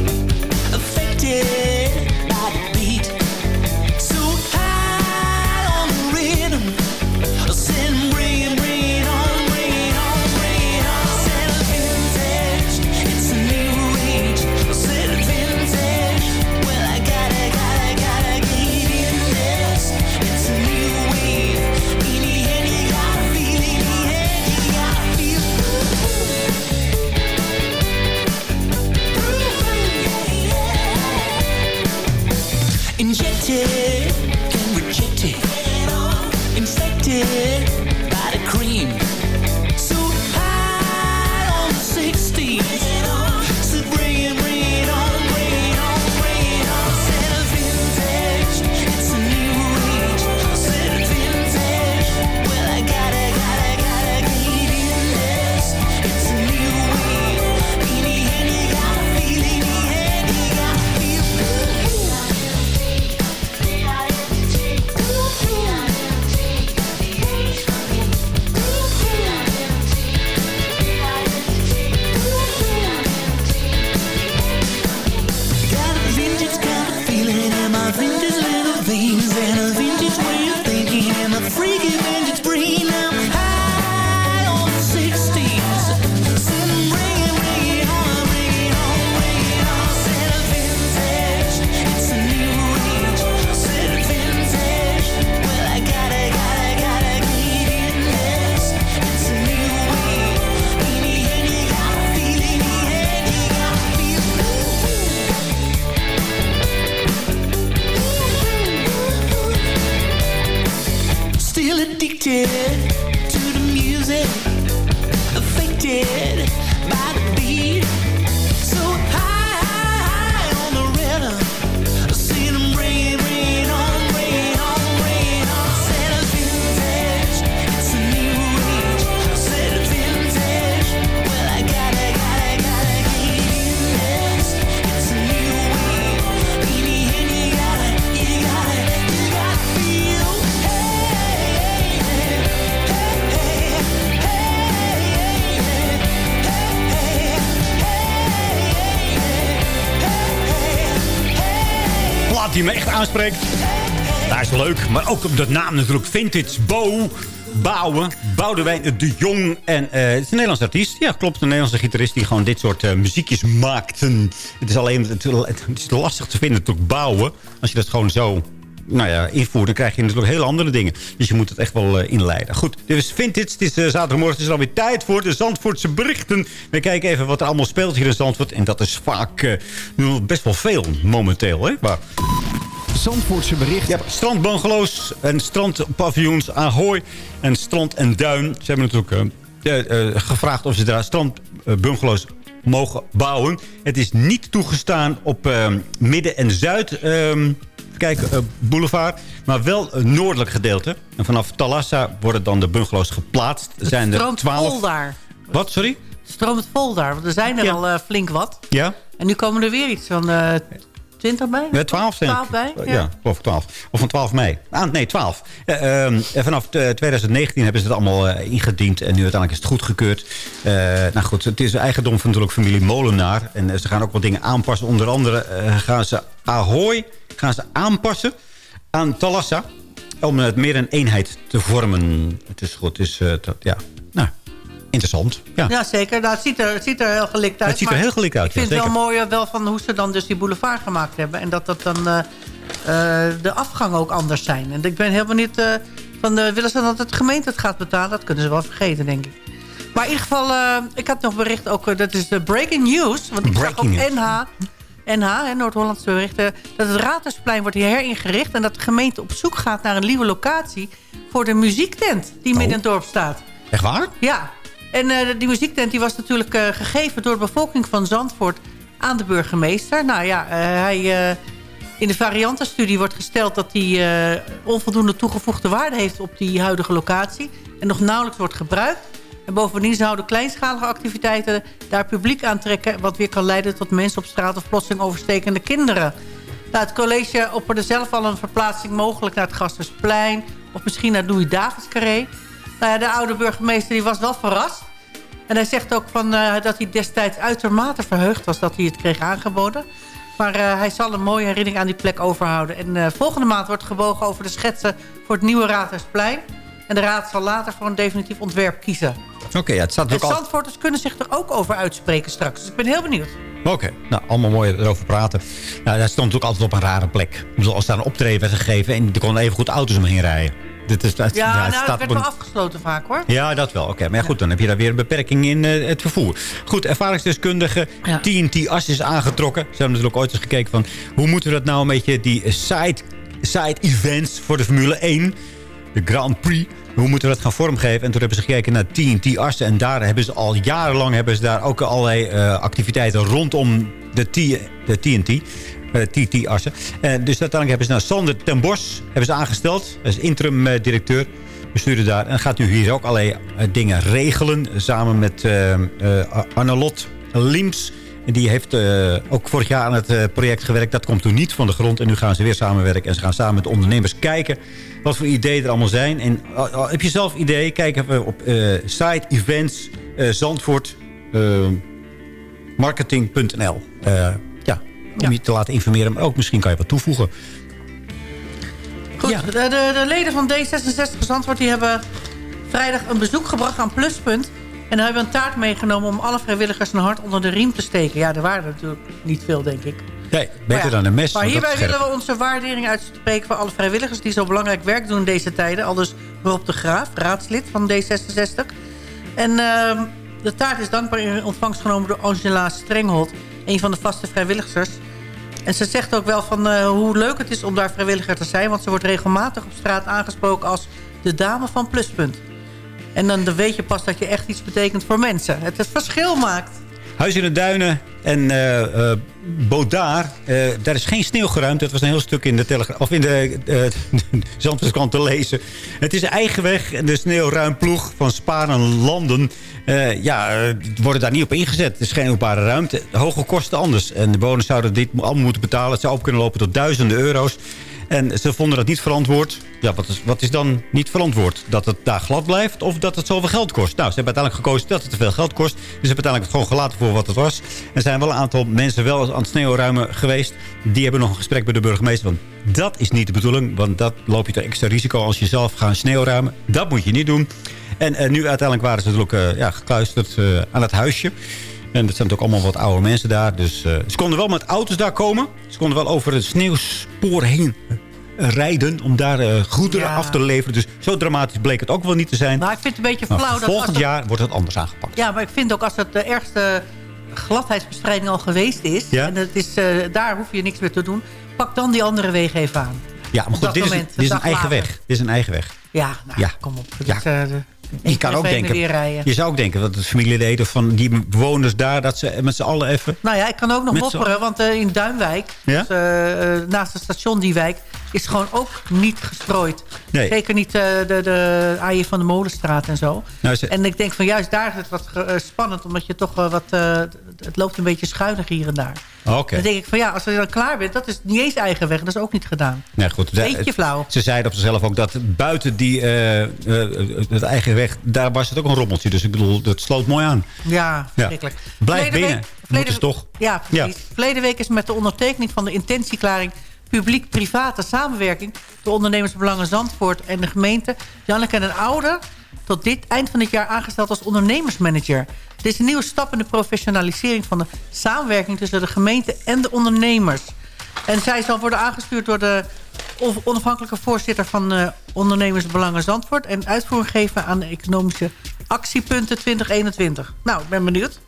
ook op de naam natuurlijk. Vintage Bo. Bouwen, Boudewijn de Jong. En eh, het is een Nederlands artiest. Ja, klopt. Een Nederlandse gitarist die gewoon dit soort eh, muziekjes maakten. Het is alleen het, het is lastig te vinden, natuurlijk bouwen. Als je dat gewoon zo nou ja, invoert, dan krijg je natuurlijk hele andere dingen. Dus je moet het echt wel eh, inleiden. Goed, dit is Vintage. Het is eh, zaterdagmorgen. Het is alweer tijd voor de Zandvoortse berichten. We kijken even wat er allemaal speelt hier in Zandvoort. En dat is vaak nu best wel veel momenteel. Hè? Maar Zandvoortse bericht. ja, strandbungalows en strandpaviljoens, Ahoy en strand en duin. Ze hebben natuurlijk eh, eh, gevraagd of ze daar strandbungalows mogen bouwen. Het is niet toegestaan op eh, Midden- en Zuid... ehm, Kijk, boulevard, maar wel een noordelijk gedeelte. En vanaf Talassa worden dan de bungalows geplaatst. Er zijn Het er stroomt 12. vol daar. Wat, sorry? Het stroomt vol daar, want er zijn er Ja. al flink wat. Ja? En nu komen er weer iets van eh 20 bij? Ja, 12 denk ik. 12 bij? Ja, ja geloof ik 12. Of van 12 mei. Ah, nee, 12. Eh, ehm, vanaf eh, 2019 hebben ze het allemaal eh, ingediend. En nu uiteindelijk is het goedgekeurd. Eh nou goed, het is eigendom van natuurlijk familie Molenaar. En eh, ze gaan ook wat dingen aanpassen. Onder andere eh, gaan ze Ahoy gaan ze aanpassen aan Talassa. Om het meer een eenheid te vormen. Het is goed. Het is, eh, ja, interessant. Ja. Ja, zeker. Nou, het, ziet er, het ziet er heel gelikt uit. Het ziet er heel gelikt uit, Ik vind ja, het wel mooi wel van hoe ze dan dus die boulevard gemaakt hebben. En dat dat dan eh, eh, de afgangen ook anders zijn. En ik ben helemaal niet... eh, van, eh, willen ze dat het gemeente het gaat betalen? Dat kunnen ze wel vergeten, denk ik. Maar in ieder geval, ik had nog bericht ook... dat is de breaking news. Want ik Breaking zag op. NH... NH, Noord-Hollandse berichten... dat het Raadhuisplein wordt hier heringericht... en dat de gemeente op zoek gaat naar een nieuwe locatie... voor de muziektent die midden in het dorp staat. Echt waar? Ja, en eh, die muziektent die was natuurlijk eh, gegeven door de bevolking van Zandvoort aan de burgemeester. Nou ja, eh, hij, In de variantenstudie wordt gesteld dat eh, onvoldoende toegevoegde waarde heeft op die huidige locatie. En nog nauwelijks wordt gebruikt. En bovendien zouden kleinschalige activiteiten daar publiek aantrekken... wat weer kan leiden tot mensen op straat of plotseling overstekende kinderen. Nou, het college opperde zelf al een verplaatsing mogelijk naar het Gastersplein... of misschien naar Louis Davids Carré. Nou ja, de oude burgemeester die was wel verrast. En hij zegt ook van, eh, dat hij destijds uitermate verheugd was... dat hij het kreeg aangeboden. Maar eh, hij zal een mooie herinnering aan die plek overhouden. En eh, volgende maand wordt gebogen over de schetsen voor het nieuwe Raadhuisplein. En de raad zal later voor een definitief ontwerp kiezen. Oké, ja, het staat ook al... Zandvoorters kunnen zich er ook over uitspreken straks. Dus ik ben heel benieuwd. Oké, nou, allemaal mooi erover praten. Nou, daar stond ook altijd op een rare plek. Als daar een optreden werd gegeven... en er konden even goed auto's omheen rijden. Dit is, het, Ja, het nou, staat werd wel een- afgesloten vaak hoor. Ja, dat wel. Oké, maar goed, dan heb je daar weer een beperking in eh, het vervoer. Goed, ervaringsdeskundige TNT As is aangetrokken. Ze hebben natuurlijk ooit eens gekeken van... hoe moeten we dat nou een beetje, die side, side events voor de Formule 1... de Grand Prix... Hoe moeten we dat gaan vormgeven? En toen hebben ze gekeken naar TNT Assen. En daar hebben ze al jarenlang hebben ze daar ook allerlei eh, activiteiten rondom de, T, de TNT. Eh, TT Assen. En dus uiteindelijk hebben ze nou Sander ten Bos hebben ze aangesteld. Als interim eh, directeur. Bestuurder daar. En gaat nu hier ook allerlei eh, dingen regelen. Samen met eh eh, Liems. En die heeft eh, ook vorig jaar aan het eh, project gewerkt. Dat komt toen niet van de grond. En nu gaan ze weer samenwerken. En ze gaan samen met ondernemers kijken wat voor ideeën er allemaal zijn. En eh, eh, heb je zelf ideeën? Kijk even op eh, site events eh, ja, om je te laten informeren. Maar ook misschien kan je wat toevoegen. Goed, de, de, de leden van D66 Zandvoort die hebben vrijdag een bezoek gebracht aan Pluspunt. En dan hebben we een taart meegenomen om alle vrijwilligers een hart onder de riem te steken. Ja, er waren er natuurlijk niet veel, denk ik. Nee, beter ja, dan een mes. Maar hierbij willen we onze waardering uitspreken voor alle vrijwilligers... die zo belangrijk werk doen in deze tijden. Al dus Rob de Graaf, raadslid van D66. En ehm, de taart is dankbaar in ontvangst genomen door Angela Strenghold... een van de vaste vrijwilligers. En ze zegt ook wel van eh, hoe leuk het is om daar vrijwilliger te zijn... want ze wordt regelmatig op straat aangesproken als de dame van Pluspunt. En dan weet je pas dat je echt iets betekent voor mensen. Het het verschil maakt. Huis in de Duinen en Bodaar. eh, daar is geen sneeuw geruimd. Dat was een heel stuk in de, telegra of in de uh, te lezen. Het is een eigen weg. En de sneeuwruimploeg van Spaan en Landen... ja, worden daar niet op ingezet. Het is geen openbare ruimte. Hoge kosten anders. En de bewoners zouden dit allemaal moeten betalen. Het zou op kunnen lopen tot duizenden euro's. En ze vonden dat niet verantwoord. Ja, wat is, wat is dan niet verantwoord? Dat het daar glad blijft of dat het zoveel geld kost? Nou, ze hebben uiteindelijk gekozen dat het te veel geld kost. Dus ze hebben uiteindelijk het gewoon gelaten voor wat het was. Er zijn wel een aantal mensen wel aan het sneeuwruimen geweest. Die hebben nog een gesprek bij de burgemeester. Want dat is niet de bedoeling. Want dat loop je toch extra risico als je zelf gaat sneeuwruimen. Dat moet je niet doen. En eh, nu uiteindelijk waren ze natuurlijk eh, ja, gekluisterd eh, aan het huisje. En dat zijn ook allemaal wat oude mensen daar. Dus eh, ze konden wel met auto's daar komen. Ze konden wel over het sneeuwspoor heen eh, rijden om daar eh, goederen Ja. af te leveren. Dus zo dramatisch bleek het ook wel niet te zijn. Maar ik vind het een beetje Maar flauw... dat volgend dat- jaar wordt het anders aangepakt. Ja, maar ik vind ook als het de ergste gladheidsbestrijding al geweest is... Ja? en het is, daar hoef je niks meer te doen... pak dan die andere wegen even aan. Ja, maar goed, dat dit is, dit is een eigen later. weg. Dit is een eigen weg. Ja, nou, Ja. kom op. Dat Ja. is, de- Je kan ook denken, je zou ook denken dat het familieleden van die bewoners daar... dat ze met z'n allen even... Nou ja, ik kan ook nog mopperen, want eh, in Duinwijk, Ja? dus, eh, eh, naast het station die wijk, is gewoon ook niet gestrooid. Nee. Zeker niet eh, de, de AJ van de Molenstraat en zo. Nou, ze- En ik denk van juist daar is het wat eh, spannend, omdat je toch wat... eh, het loopt een beetje schuinig hier en daar. Oké. Dan denk ik van ja, als je dan klaar bent, dat is niet eens eigen weg. Dat is ook niet gedaan. Nee, goed. Beetje Ze- flauw. Ze zeiden op zichzelf ook dat buiten die, het eigen weg... daar was het ook een rommeltje. Dus ik bedoel, dat sloot mooi aan. Ja, verschrikkelijk. Blijf Verleden binnen. week- verleden- toch? Ja, precies. Verleden week is met de ondertekening van de intentieklaring... publiek-private samenwerking... de ondernemersbelangen Zandvoort en de gemeente... Janneke en Oude tot dit eind van dit jaar aangesteld als ondernemersmanager. Dit is een nieuwe stap in de professionalisering van de samenwerking... tussen de gemeente en de ondernemers. En zij zal worden aangestuurd door de on- onafhankelijke voorzitter... van eh, Ondernemersbelangen Zandvoort... en uitvoering geven aan de economische actiepunten 2021. Nou, ik ben benieuwd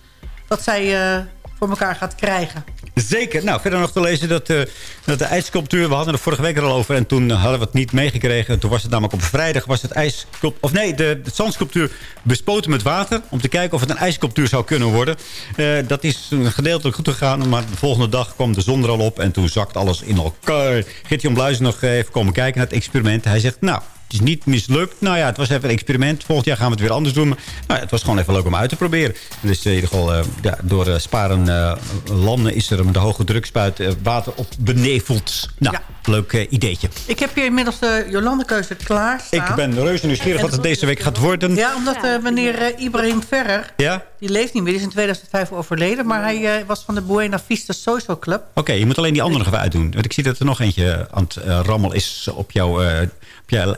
wat zij eh, voor elkaar gaat krijgen. Zeker. Nou, verder nog te lezen dat, eh, dat de ijssculptuur... We hadden het vorige week er al over en toen hadden we het niet meegekregen. Toen was het namelijk op vrijdag was het ijssculptuur... Of nee, de, zandsculptuur bespoten met water... om te kijken of het een ijssculptuur zou kunnen worden. Eh, dat is gedeeltelijk goed gegaan, maar de volgende dag kwam de zon er al op... en toen zakt alles in elkaar. Gert-Jan Bluis nog even komen kijken naar het experiment. Hij zegt, nou, is niet mislukt. Nou ja, het was even een experiment. Volgend jaar gaan we het weer anders doen. Maar nou ja, het was gewoon even leuk om uit te proberen. Dus in ieder geval, eh, ja, door uh, sparen uh, landen is er met de hoge drukspuit water op beneveld. Nou, leuk ideetje. Ik heb hier inmiddels de Jolande-keuze klaar staan. Ik ben reuze nieuwsgierig wat het deze week gaat worden. Ja, omdat meneer Ibrahim Ferrer... Ja? Die leeft niet meer, die is in 2005 overleden. Maar hij was van de Buena Vista Social Club. Oké, je moet alleen die andere nog even uitdoen. Want ik zie dat er nog eentje aan het rammel is op jouw...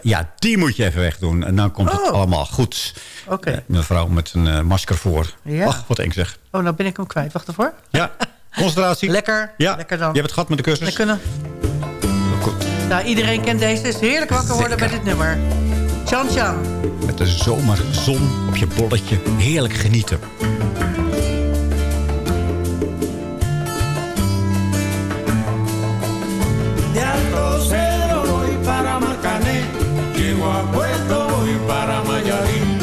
Ja, ja, die moet je even wegdoen. En dan komt het Oh. allemaal goed. Oké. Eh, mevrouw met een eh, masker voor. Ja. Ach, wat eng zeg. Oh, nou ben ik hem kwijt. Wacht ervoor. Ja, concentratie. Lekker. Ja, Lekker dan. je hebt het gehad met de cursus. We kunnen... Goed. Nou, iedereen kent deze. Het is heerlijk wakker worden bij dit nummer. Chan Chan. Met de zomerzon op je bolletje. Heerlijk genieten. Llego a voy para Mayarín.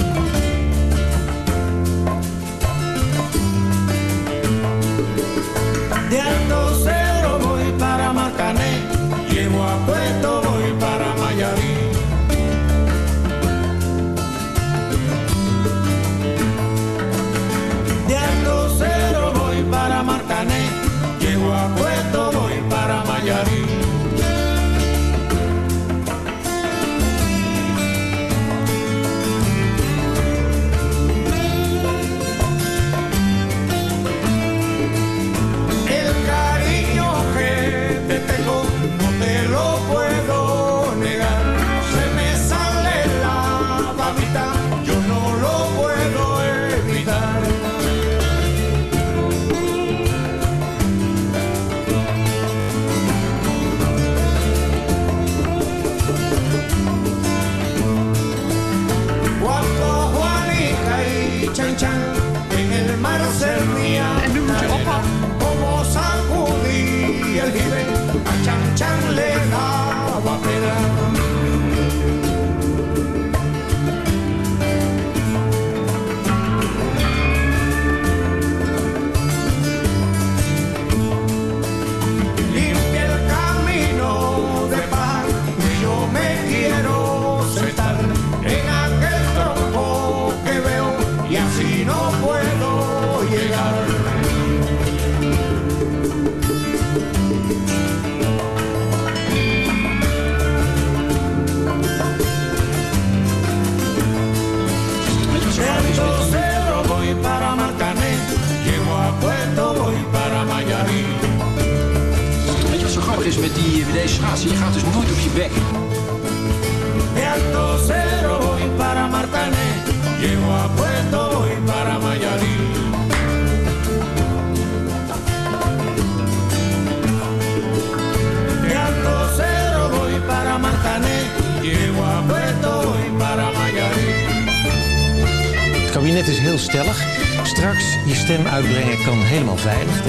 Kabinet is heel stellig. Straks je stem uitbrengen kan helemaal veilig.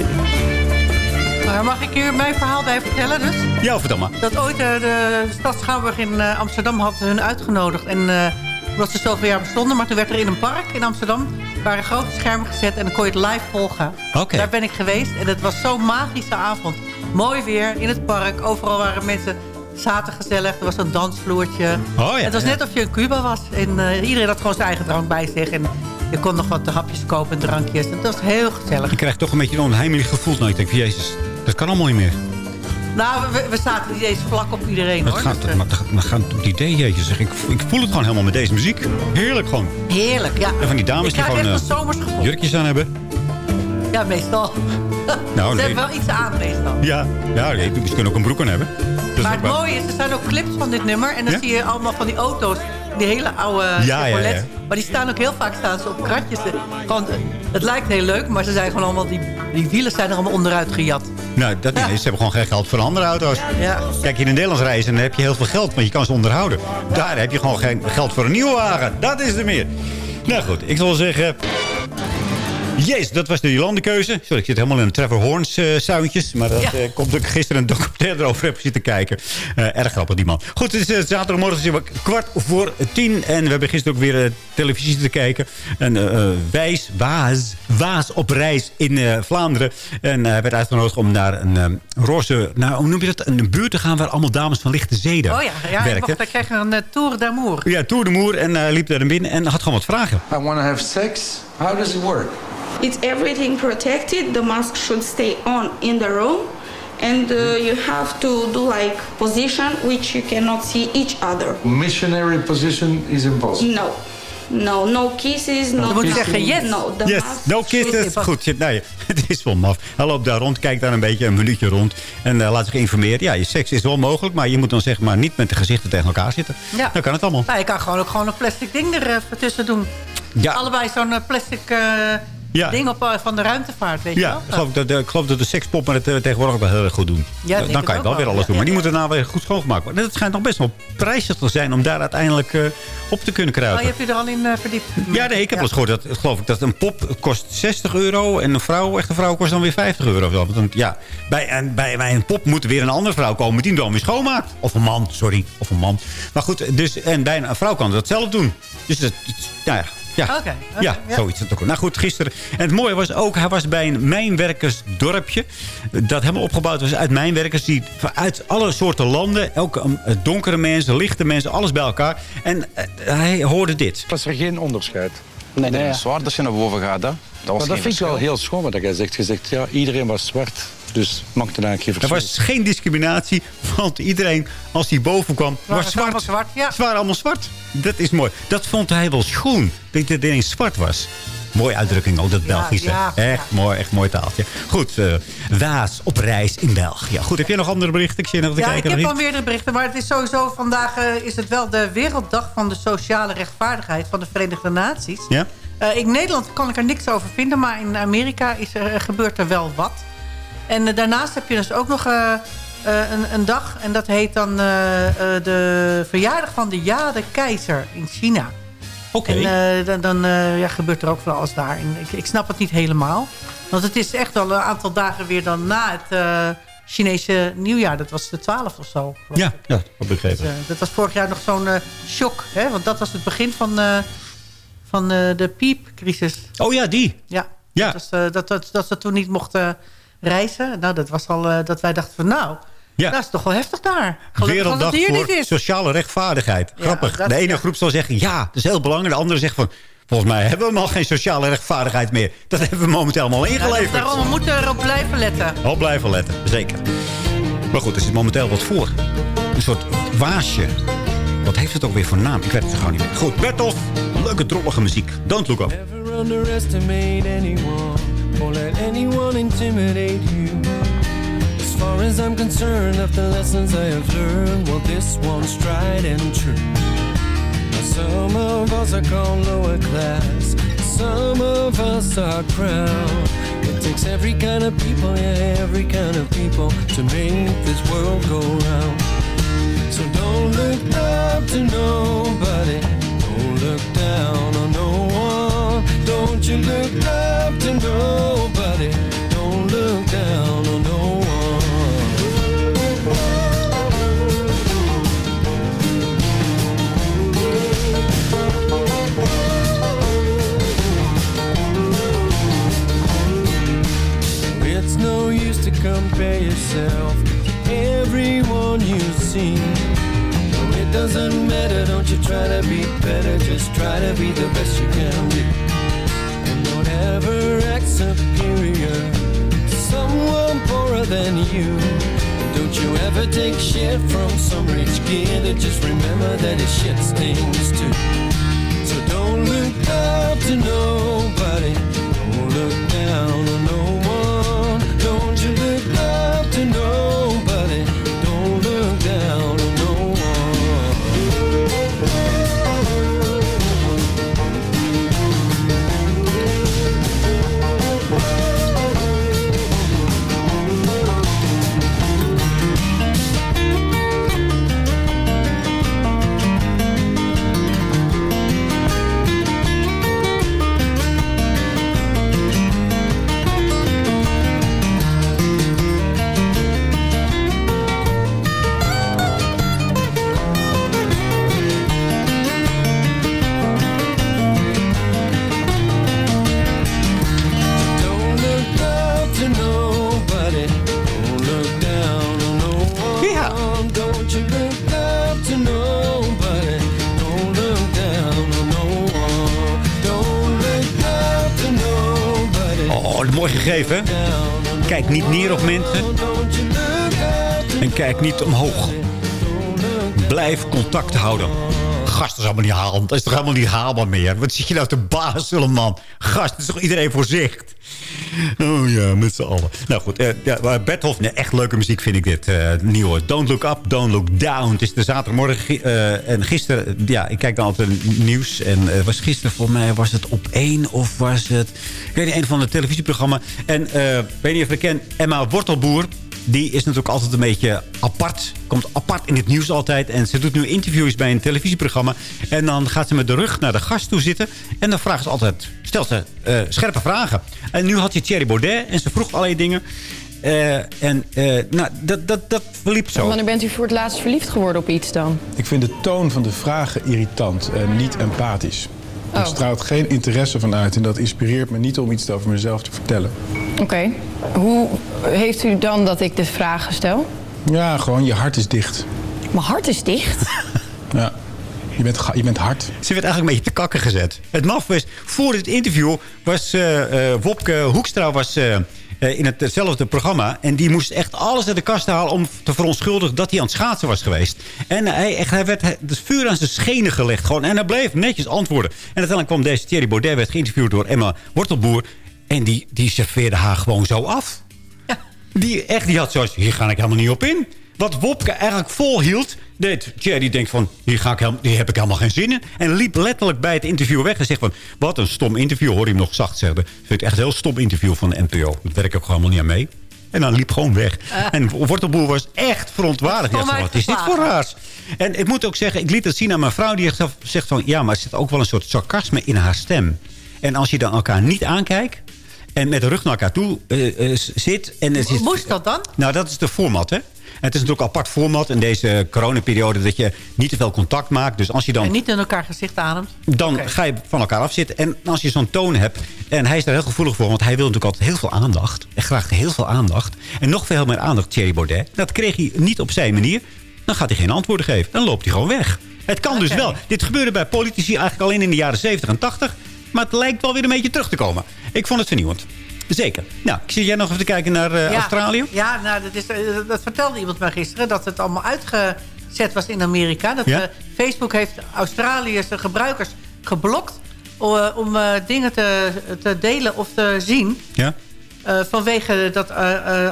Maar mag ik hier mijn verhaal bij vertellen dus? Ja, vertel maar. Dat ooit eh, de stad Schouwburg in eh, Amsterdam had hun uitgenodigd. En eh omdat ze zoveel jaar bestonden. Maar toen werd er in een park in Amsterdam... waren grote schermen gezet en dan kon je het live volgen. Oké. Daar ben ik geweest. En het was zo'n magische avond. Mooi weer in het park. Overal waren mensen zaten gezellig. Er was een dansvloertje. Oh ja, het was ja. net of je in Cuba was. En eh, iedereen had gewoon zijn eigen drank bij zich. En je kon nog wat hapjes kopen en drankjes. Het was heel gezellig. Je krijgt toch een beetje een onheimelijk gevoel. Nou, ik denk van Jezus, dat kan allemaal niet meer. Nou, we, we zaten niet eens vlak op iedereen hoor. gaat, eh, maar, maar gaat op die idee, jeetje, zeg. Ik, ik voel het gewoon helemaal met deze muziek. Heerlijk gewoon. Heerlijk, ja. En van die dames Ik die gewoon eh, jurkjes aan hebben. Ja, meestal. Nou, Ze nee. hebben wel iets aan meestal. Ja, ja nee, ze kunnen ook een broek aan hebben. Maar het mooie is, er zijn ook clips van dit nummer. En dan Ja? zie je allemaal van die auto's. Die hele oude Ja, ja, Chevrolets. ja. Maar die staan ook heel vaak staan ze op kratjes. Eh, Gewoon, het lijkt heel leuk, maar ze zijn gewoon allemaal... Die, die wielen zijn er allemaal onderuit gejat. Nou, dat. Ze hebben gewoon geen geld voor andere auto's. Ja. Kijk, in een Nederlands reizen dan heb je heel veel geld, want je kan ze onderhouden. Daar heb je gewoon geen geld voor een nieuwe wagen. Dat is er meer. Nou goed, ik zal zeggen... Yes, dat was de Jolandekeuze. Sorry, ik zit helemaal in de Trevor Horns uh, soundjes. Maar dat Ja. eh, komt ik gisteren een documentaire erover heb zitten kijken. Eh, erg grappig, die man. Goed, het is uh, zaterdagmorgen kwart voor tien. En we hebben gisteren ook weer televisie te kijken. En eh, Wijs, Waas, Waas op reis in eh, Vlaanderen. En hij werd uitgenodigd om naar een eh, roze... Nou, hoe noem je dat? Een buurt te gaan waar allemaal dames van lichte zeden Oh ja, ja werken. je een Tour d'amour. Ja, Tour de Moer. En hij liep daar binnen en had gewoon wat vragen. I want to have sex. How does it work? It's everything protected. The mask should stay on in the room. And uh, you have to do like position which you cannot see each other. Missionary position is impossible. No. No, no kisses, no Dan moet je touching. zeggen yes. No, the Yes, no kisses. Goed, nee, het is wel maf. Hij loopt daar rond, kijkt daar een beetje een minuutje rond. En eh, laat zich informeren. Ja, je seks is wel mogelijk, maar je moet dan zeg maar niet met de gezichten tegen elkaar zitten. Ja. Dan kan het allemaal. Nou, je kan gewoon ook gewoon een plastic ding er even tussen doen. Ja. Allebei zo'n eh, plastic eh, Ja. ding op, eh, van de ruimtevaart, weet je Ja, wel? ik geloof, dat, de- ik geloof dat de sekspoppen het eh, tegenwoordig ook wel heel erg goed doen. Ja, dan dan het kan je wel weer alles doen. Ja, Maar die moeten nou weer goed schoongemaakt worden. Dat schijnt nog best wel prijzig te zijn om daar uiteindelijk eh, op te kunnen Oh, kruipen. je hebt je er al in eh, verdiept. Ja, nee, ik heb wel eens gehoord dat, geloof ik, dat een pop kost 60 euro... en een vrouw, echte vrouw, kost dan weer 50 euro. of zo. Want dan, ja, bij, en bij, bij een pop moet er weer een andere vrouw komen... die hem dan weer schoonmaakt. Of een man, sorry. Of een man. Maar goed, dus, en bij een, vrouw kan dat zelf doen. Dus dat, het- nou ja... Ja, Oké, oké, ja, ja. zoiets. Dat ook. Nou goed, gisteren. En het mooie was ook, hij was bij een mijnwerkersdorpje. Dat helemaal opgebouwd was uit mijnwerkers. Die uit alle soorten landen, ook um, donkere mensen, lichte mensen, alles bij elkaar. En eh, hij hoorde dit. Was er geen onderscheid? Nee, dat is waar als je naar boven gaat. Hè. Dat was Maar dat vind ik wel heel schoon wat jij zegt. Je zegt, ja, iedereen was zwart. Dus maakt er eigenlijk geen Er verschil. was geen discriminatie, want iedereen, als hij boven kwam, was zwart. zwart, ja. Ze waren allemaal zwart. Dat is mooi. Dat vond hij wel schoon, dat iedereen zwart was. Mooie uitdrukking, ook dat Belgische. ja, echt mooi, echt mooi taaltje. Goed, eh, Waas op reis in België. Goed, heb je nog andere berichten? Ik zie nog te Ja, ik kijken. heb nog al meerdere berichten. Maar het is sowieso vandaag eh, is het wel de Werelddag van de Sociale Rechtvaardigheid van de Verenigde Naties. Ja? Eh, in Nederland kan ik er niks over vinden, maar in Amerika is er, gebeurt er wel wat. En eh, daarnaast heb je dus ook nog eh, eh, een, een dag. En dat heet dan de verjaardag van de Jade Keizer in China. Oké. En dan, dan ja, gebeurt er ook van alles daar. En ik, ik snap het niet helemaal. Want het is echt al een aantal dagen weer dan na het Chinese nieuwjaar. Dat was de 12 of zo. Ja, ik. ja, dat begrepen. Dus, dat was vorig jaar nog zo'n shock. Hè? Want dat was het begin van, van de piepcrisis. Oh ja, die. Ja, Ja. Dat, was, dat, dat, dat ze toen niet mochten reizen. Nou, dat was al eh, dat wij dachten van nou... Ja. Dat is toch wel heftig daar. Gelukkig Werelddag het hier voor niet is. sociale rechtvaardigheid. Grappig. dat- de ene ja. groep zal zeggen, ja, dat is heel belangrijk. De andere zegt van, volgens mij hebben we al geen sociale rechtvaardigheid meer. Dat hebben we momenteel allemaal Ja, ingeleverd. daarom, we moeten erop blijven letten. Al blijven letten, zeker. Maar goed, er zit momenteel wat voor. Een soort waasje. Wat heeft het ook weer voor naam? Ik weet het gewoon niet meer. Goed, Bertolf. Leuke, drollige muziek. Don't look up. Never underestimate anyone or let anyone intimidate you. As far as I'm concerned, of the lessons I have learned, well, this one's tried and true. Some of us are called lower class, some of us are crowned. It takes every kind of people, yeah, every kind of people to make this world go round. So don't look up to nobody. Don't look down. You look up to nobody. Don't look down on no one. It's no use to compare yourself to everyone you see. No, it doesn't matter, don't you try to be better, just try to be the best you can be. Don't act superior to someone poorer than you. Don't you ever take shit from some rich kid, and just remember that his shit stings too. So don't look up to nobody, don't look down on no Kijk niet neer op mensen. En kijk niet omhoog. Blijf contact houden. Gast, is allemaal niet haalbaar. Dat is toch helemaal niet haalbaar meer? Wat zit je nou te bazelen, man? Gast, is toch iedereen voorzicht? Oh ja, met z'n allen. Nou goed, eh, ja, Hofner, echt leuke muziek vind ik dit. eh nieuwe Don't Look Up, Don't Look Down. Het is de zaterdagmorgen. eh, en gisteren, ja, ik kijk dan altijd nieuws. En was gisteren voor mij, was het op één of was het... Ik weet niet, een van de televisieprogramma. En weet niet of je kent, Emma Wortelboer. Die is natuurlijk altijd een beetje apart. Komt apart in het nieuws altijd. En ze doet nu interviews bij een televisieprogramma. En dan gaat ze met de rug naar de gast toe zitten. En dan vraagt ze altijd, stelt ze eh, scherpe vragen. En nu had je Thierry Baudet. En ze vroeg allerlei dingen. Eh, en eh, nou, dat, dat, dat verliep zo. Wanneer bent u voor het laatst verliefd geworden op iets dan? Ik vind de toon van de vragen irritant en niet empathisch. Er Oh. straalt geen interesse van uit en dat inspireert me niet om iets over mezelf te vertellen. Oké. Hoe heeft u dan dat ik de vragen stel? Ja, gewoon je hart is dicht. Mijn hart is dicht. Ja, je bent, ga- je bent hard. Ze werd eigenlijk een beetje te kakken gezet. Het maf was, voor dit interview was eh, eh, Wopke Hoekstra was, eh, in hetzelfde programma. En die moest echt alles uit de kast halen om te verontschuldigen dat hij aan het schaatsen was geweest. En hij, echt, hij werd het vuur aan zijn schenen gelegd. Gewoon, en hij bleef netjes antwoorden. En uiteindelijk kwam deze Thierry Baudet, werd geïnterviewd door Emma Wortelboer. En die, die serveerde haar gewoon zo af. Die, echt, die had zoals, hier ga ik helemaal niet op in. Wat Wopke eigenlijk volhield, deed Thierry denkt van, hier, ga ik helemaal, hier heb ik helemaal geen zin in. En liep letterlijk bij het interview weg en zegt van, wat een stom interview. Hoor je hem nog zacht zeggen. Vind ik echt een heel stom interview van de NPO. Dat werk ik ook helemaal niet aan mee. En dan liep gewoon weg. En Wortelboer was echt verontwaardigd. Wat is dit voor raars? En ik moet ook zeggen, ik liet het zien aan mijn vrouw. Die zegt- van, ja, maar er zit ook wel een soort sarcasme in haar stem. En als je dan elkaar niet aankijkt... en met de rug naar elkaar toe eh, eh, zit... En Moest dat dan? nou, dat is de format, hè? Het is natuurlijk een apart format in deze coronaperiode... dat je niet te veel contact maakt. Dus als je dan En niet in elkaar gezicht ademt. dan ga je van elkaar afzitten. En als je zo'n toon hebt... en hij is daar heel gevoelig voor... want hij wil natuurlijk altijd heel veel aandacht. En graag heel veel aandacht. En nog veel meer aandacht, Thierry Baudet. Dat kreeg hij niet op zijn manier. Dan gaat hij geen antwoorden geven. Dan loopt hij gewoon weg. Het kan dus wel. Dit gebeurde bij politici eigenlijk alleen in de jaren 70 en 80. Maar het lijkt wel weer een beetje terug te komen. Ik vond het vernieuwend. Zeker. Nou, ik zie jij nog even te kijken naar eh, Ja. Australië. Ja, nou, dat, is, eh, dat vertelde iemand mij gisteren. Dat het allemaal uitgezet was in Amerika. Dat Ja? eh, Facebook heeft Australiërs gebruikers geblokt... om eh, dingen te, te delen of te zien... Ja? vanwege dat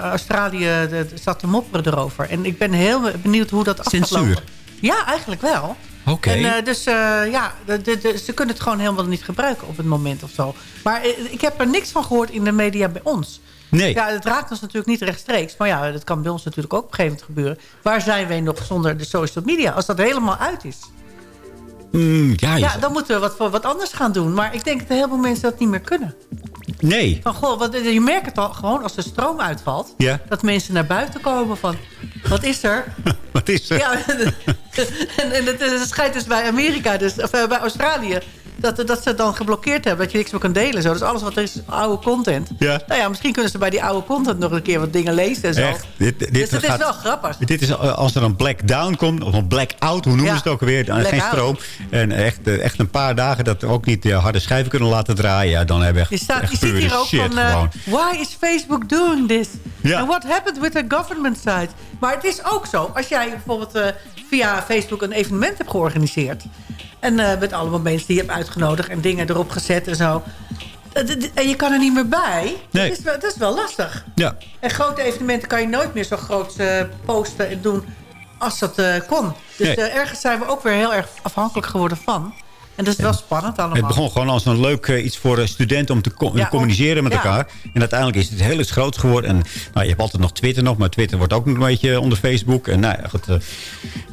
Australië de, zat te mopperen erover. En ik ben heel benieuwd hoe dat af gaat Censuur. Ja, eigenlijk wel. Oké. En, eh, dus eh, ja, de, de, ze kunnen het gewoon helemaal niet gebruiken op het moment of zo. Maar eh, ik heb er niks van gehoord in de media bij ons. Nee. Ja, het raakt ons natuurlijk niet rechtstreeks. Maar ja, dat kan bij ons natuurlijk ook op een gegeven moment gebeuren. Waar zijn wij nog zonder de social media? Als dat helemaal uit is. Mm, ja, Ja, dan moeten we wat, wat anders gaan doen. Maar ik denk dat heel veel mensen dat niet meer kunnen. Nee. Van, goh, wat, je merkt het al gewoon als de stroom uitvalt. Ja. Dat mensen naar buiten komen van... Wat is er? Wat is er? Ja, en, en het, het schijnt dus bij Amerika, dus, of eh, bij Australië... Dat, dat ze het dan geblokkeerd hebben, dat je niks meer kan delen. Zo. Dus alles wat er is, oude content. Ja. Nou ja, misschien kunnen ze bij die oude content nog een keer wat dingen lezen en zo. Echt, dit, dit dus gaat- is wel grappig. Dit is eh, als er een black-down komt, of een black-out, hoe noemen Ja. ze het ook alweer? Dan geen stroom. En echt, eh, echt een paar dagen dat we ook niet de harde schijven kunnen laten draaien. Ja, dan hebben we Je, echt, staat, echt je ziet hier ook shit van... eh, gewoon. why is Facebook doing this? Ja. And what happened with the government site? Maar het is ook zo. Als jij bijvoorbeeld eh, via Facebook een evenement hebt georganiseerd... en eh, met allemaal mensen die je hebt uitgenodigd... en dingen erop gezet en zo... eh, en je kan er niet meer bij... Nee. Dat, is wel, dat is wel lastig. Ja. En grote evenementen kan je nooit meer zo groot eh, posten en doen... als dat kon. Dus Nee. ergens zijn we ook weer heel erg afhankelijk geworden van... En dat is wel spannend allemaal. Het begon gewoon als een leuk eh, iets voor eh, studenten om te co- Ja, communiceren met ja. elkaar. En uiteindelijk is het heel iets groots geworden. En nou, je hebt altijd nog Twitter nog, maar Twitter wordt ook nog een beetje onder Facebook. En nou ja, goed. eh,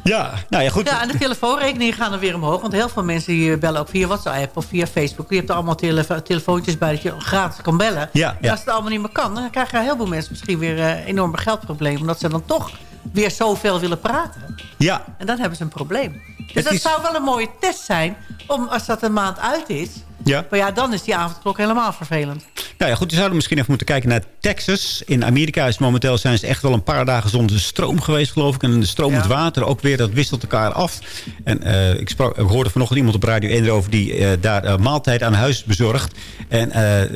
ja, nou ja, goed. Ja, en de telefoonrekeningen gaan dan weer omhoog. Want heel veel mensen die bellen ook via WhatsApp of via Facebook. Je hebt er allemaal tele telefoontjes bij dat je gratis kan bellen. Ja, En ja. als het allemaal niet meer kan, dan krijgen een heleboel mensen misschien weer enorme geldproblemen. Omdat ze dan toch weer zoveel willen praten. Ja, En dan hebben ze een probleem. Dus Het dat is- zou wel een mooie test zijn. Om, als dat een maand uit is. Ja. Maar ja, dan is die avondklok helemaal vervelend. Nou ja, goed, we zouden misschien even moeten kijken naar Texas. In Amerika is momenteel zijn ze echt wel een paar dagen zonder stroom geweest, geloof ik. En de stromend water ook weer, dat wisselt elkaar af. En eh, ik, sprak, ik hoorde vanochtend iemand op Radio 1 erover... die eh, daar eh, maaltijd aan huis bezorgt. En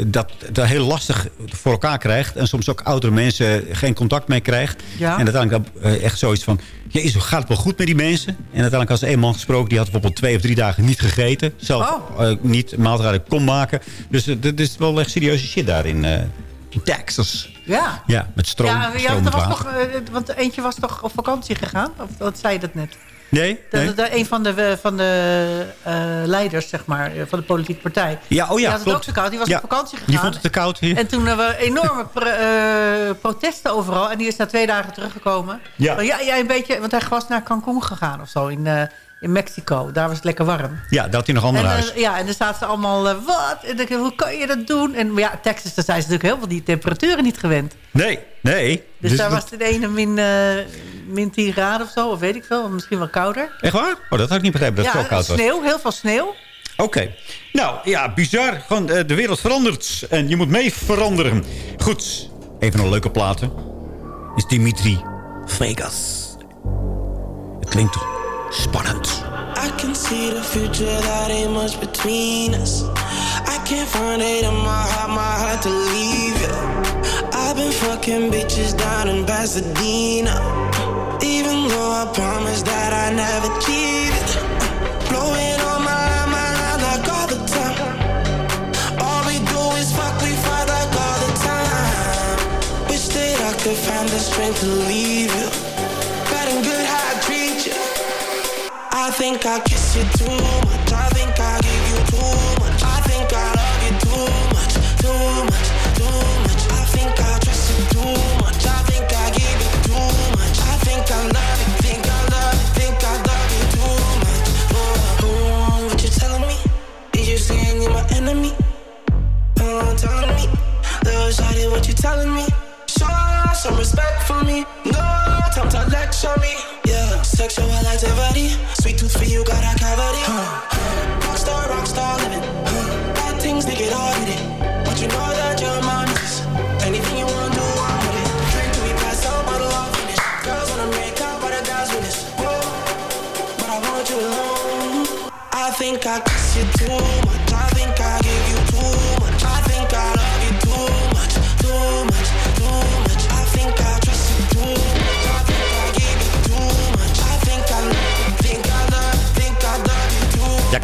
dat, dat heel lastig voor elkaar krijgt. En soms ook oudere mensen geen contact mee krijgt. Ja. En uiteindelijk echt zoiets van... Jezus, gaat het wel goed met die mensen? En uiteindelijk als een man gesproken... die had bijvoorbeeld twee of drie dagen niet gegeten. Zelf Oh. niet maaltijden kon maken. Dus dit is wel echt serieuze daar in, eh, in Texas. Ja. Ja, met stroom, ja, was toch, eh, want eentje was toch op vakantie gegaan? Of wat zei je dat net? Nee? Dat, nee? dat een van de, van de eh, leiders, zeg maar, van de politieke partij. Ja, oh ja, die had het klopt. ook zo koud. Die was Ja, op vakantie gegaan. Die vond het te koud hier. En toen hebben we enorme protesten overal. En die is na twee dagen teruggekomen. Ja. Maar ja, ja, een beetje, want hij was naar Cancún gegaan of zo. In, in Mexico. Daar was het lekker warm. Ja, daar had hij nog ander En, eh, huis. ja, en dan zaten ze allemaal, eh, wat? En dan, hoe kan je dat doen? En maar ja, Texas, daar zijn ze natuurlijk heel veel die temperaturen niet gewend. Nee, nee. Dus, daar dat- was het ene min, eh, min 10 graden of zo, of weet ik veel. Misschien wel kouder. Echt waar? Oh, dat had ik niet begrepen dat het ja, zo koud was. sneeuw, heel veel sneeuw. Oké. Nou, ja, bizar. Gewoon, de wereld verandert. En je moet mee veranderen. Goed. Even een leuke platen. Is Dimitri Vegas. Het klinkt toch spannend. I can see the future, that ain't much between us. I can't find it in my heart, my heart to leave you. I've been fucking bitches down in Pasadena. Even though I promised that I never cheated. Blowing on my my like all the time. All we do is fuck, we fight like all the time. Wish that I could find the strength to leave you. Think I kiss you too much. I think I give you too much. I think I love you too much, too much, too much. I think I trust you too much. I think I give you too much. I think I love you, think I love you, think I love you too much. Oh, what you telling me? Is you saying you're my enemy? Oh, telling me, little shawty, what you telling me? Show some respect for me. No time to lecture me. Yeah, sexual got a cavity. Huh. Rockstar, rockstar living. Huh. Bad things, they get hard with it. But you know that you're my miss. Anything you want, do, I'm with it. Drink till we pass out, bottle off finish. Girls wanna make out, but I dance with this. Whoa, but I want you alone. I think I kiss you too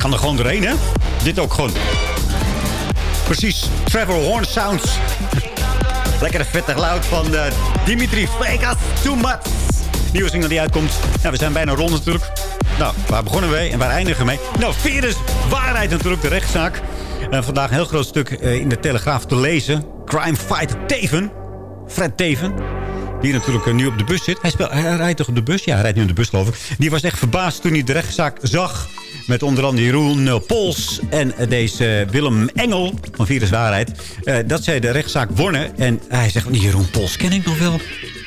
kan er gewoon doorheen, hè? Dit ook gewoon. Precies. Trevor Horn Sounds. Lekker vette geluid van eh, Dimitri Vegas. Too much. Nieuwe single die uitkomt. Nou, we zijn bijna rond natuurlijk. Nou, waar begonnen we en waar eindigen we mee? Nou, virus waarheid natuurlijk, de rechtszaak. En vandaag een heel groot stuk eh, in de Telegraaf te lezen. Crime Fighter Teven. Fred Teven. Die natuurlijk eh, nu op de bus zit. Hij, speelt, hij rijdt toch op de bus? Ja, hij rijdt nu op de bus, geloof ik. Die was echt verbaasd toen hij de rechtszaak zag. Met onder andere Jeroen eh, Pols en eh, deze eh, Willem Engel van Virus Waarheid. dat zij de rechtszaak wonnen. En hij zegt, Jeroen Pols ken ik nog wel.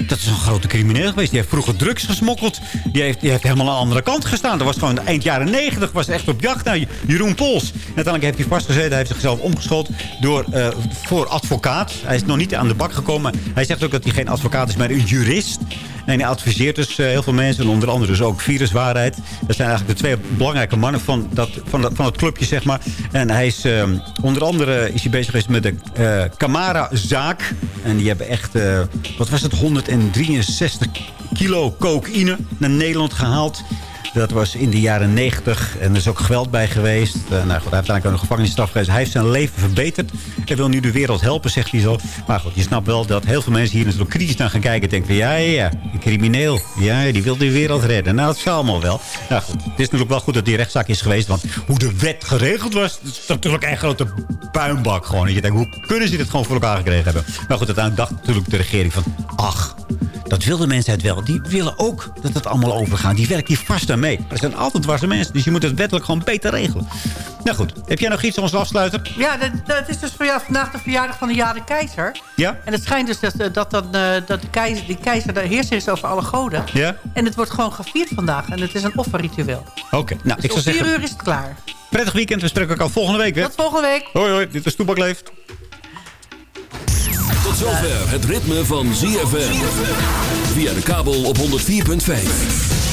Dat is een grote crimineel geweest. Die heeft vroeger drugs gesmokkeld. Die heeft, heeft helemaal aan de andere kant gestaan. Dat was gewoon eind jaren negentig. Was echt op jacht naar Jeroen Pols. En uiteindelijk heeft hij vastgezeten. Hij heeft zichzelf omgeschoold door, voor advocaat. Hij is nog niet aan de bak gekomen. Hij zegt ook dat hij geen advocaat is, maar een jurist. En hij adviseert dus eh, heel veel mensen. En onder andere dus ook Viruswaarheid. Dat zijn eigenlijk de twee belangrijke mannen van, dat, van, dat, van het clubje, zeg maar. En hij is eh, onder andere is hij bezig geweest met de eh Camara-zaak. En die hebben echt, eh, wat was het, 163 kilo cocaïne naar Nederland gehaald. Dat was in de jaren 90. En er is ook geweld bij geweest. Uh, nou goed, hij heeft uiteindelijk een gevangenisstraf geweest. Hij heeft zijn leven verbeterd. Hij wil nu de wereld helpen, zegt hij zo. Maar goed, je snapt wel dat heel veel mensen hier natuurlijk kritisch naar gaan kijken. En denken van, ja, ja, een crimineel. Ja, die wil de wereld redden. Nou, dat zal allemaal wel. Nou goed, het is natuurlijk wel goed dat die rechtszaak is geweest. Want hoe de wet geregeld was, dat is natuurlijk een grote puinbak gewoon. Je denkt, hoe kunnen ze dit gewoon voor elkaar gekregen hebben? Maar goed, uiteindelijk dacht natuurlijk de regering van, ach... Dat wil de mensheid wel. Die willen ook dat het allemaal overgaat. Die werkt hier vast aan mee. Er zijn altijd dwarse mensen. Dus je moet het wettelijk gewoon beter regelen. Nou goed. Heb jij nog iets om ons afsluiten? Ja, dat, dat is dus voor jou vandaag de verjaardag van de jaren keizer. Ja? En het schijnt dus dat, dat, dan, eh, dat de keizer, die keizer de heerser is over alle goden. Ja? En het wordt gewoon gevierd vandaag. En het is een offerritueel. Oké. Nou, Dus ik om zou vier zeggen... uur is het klaar. Prettig weekend. We spreken elkaar volgende week weer. Tot volgende week. Hoi hoi. Dit is Toebak Leeft. Tot zover het ritme van ZFM. Via de kabel op 104.5.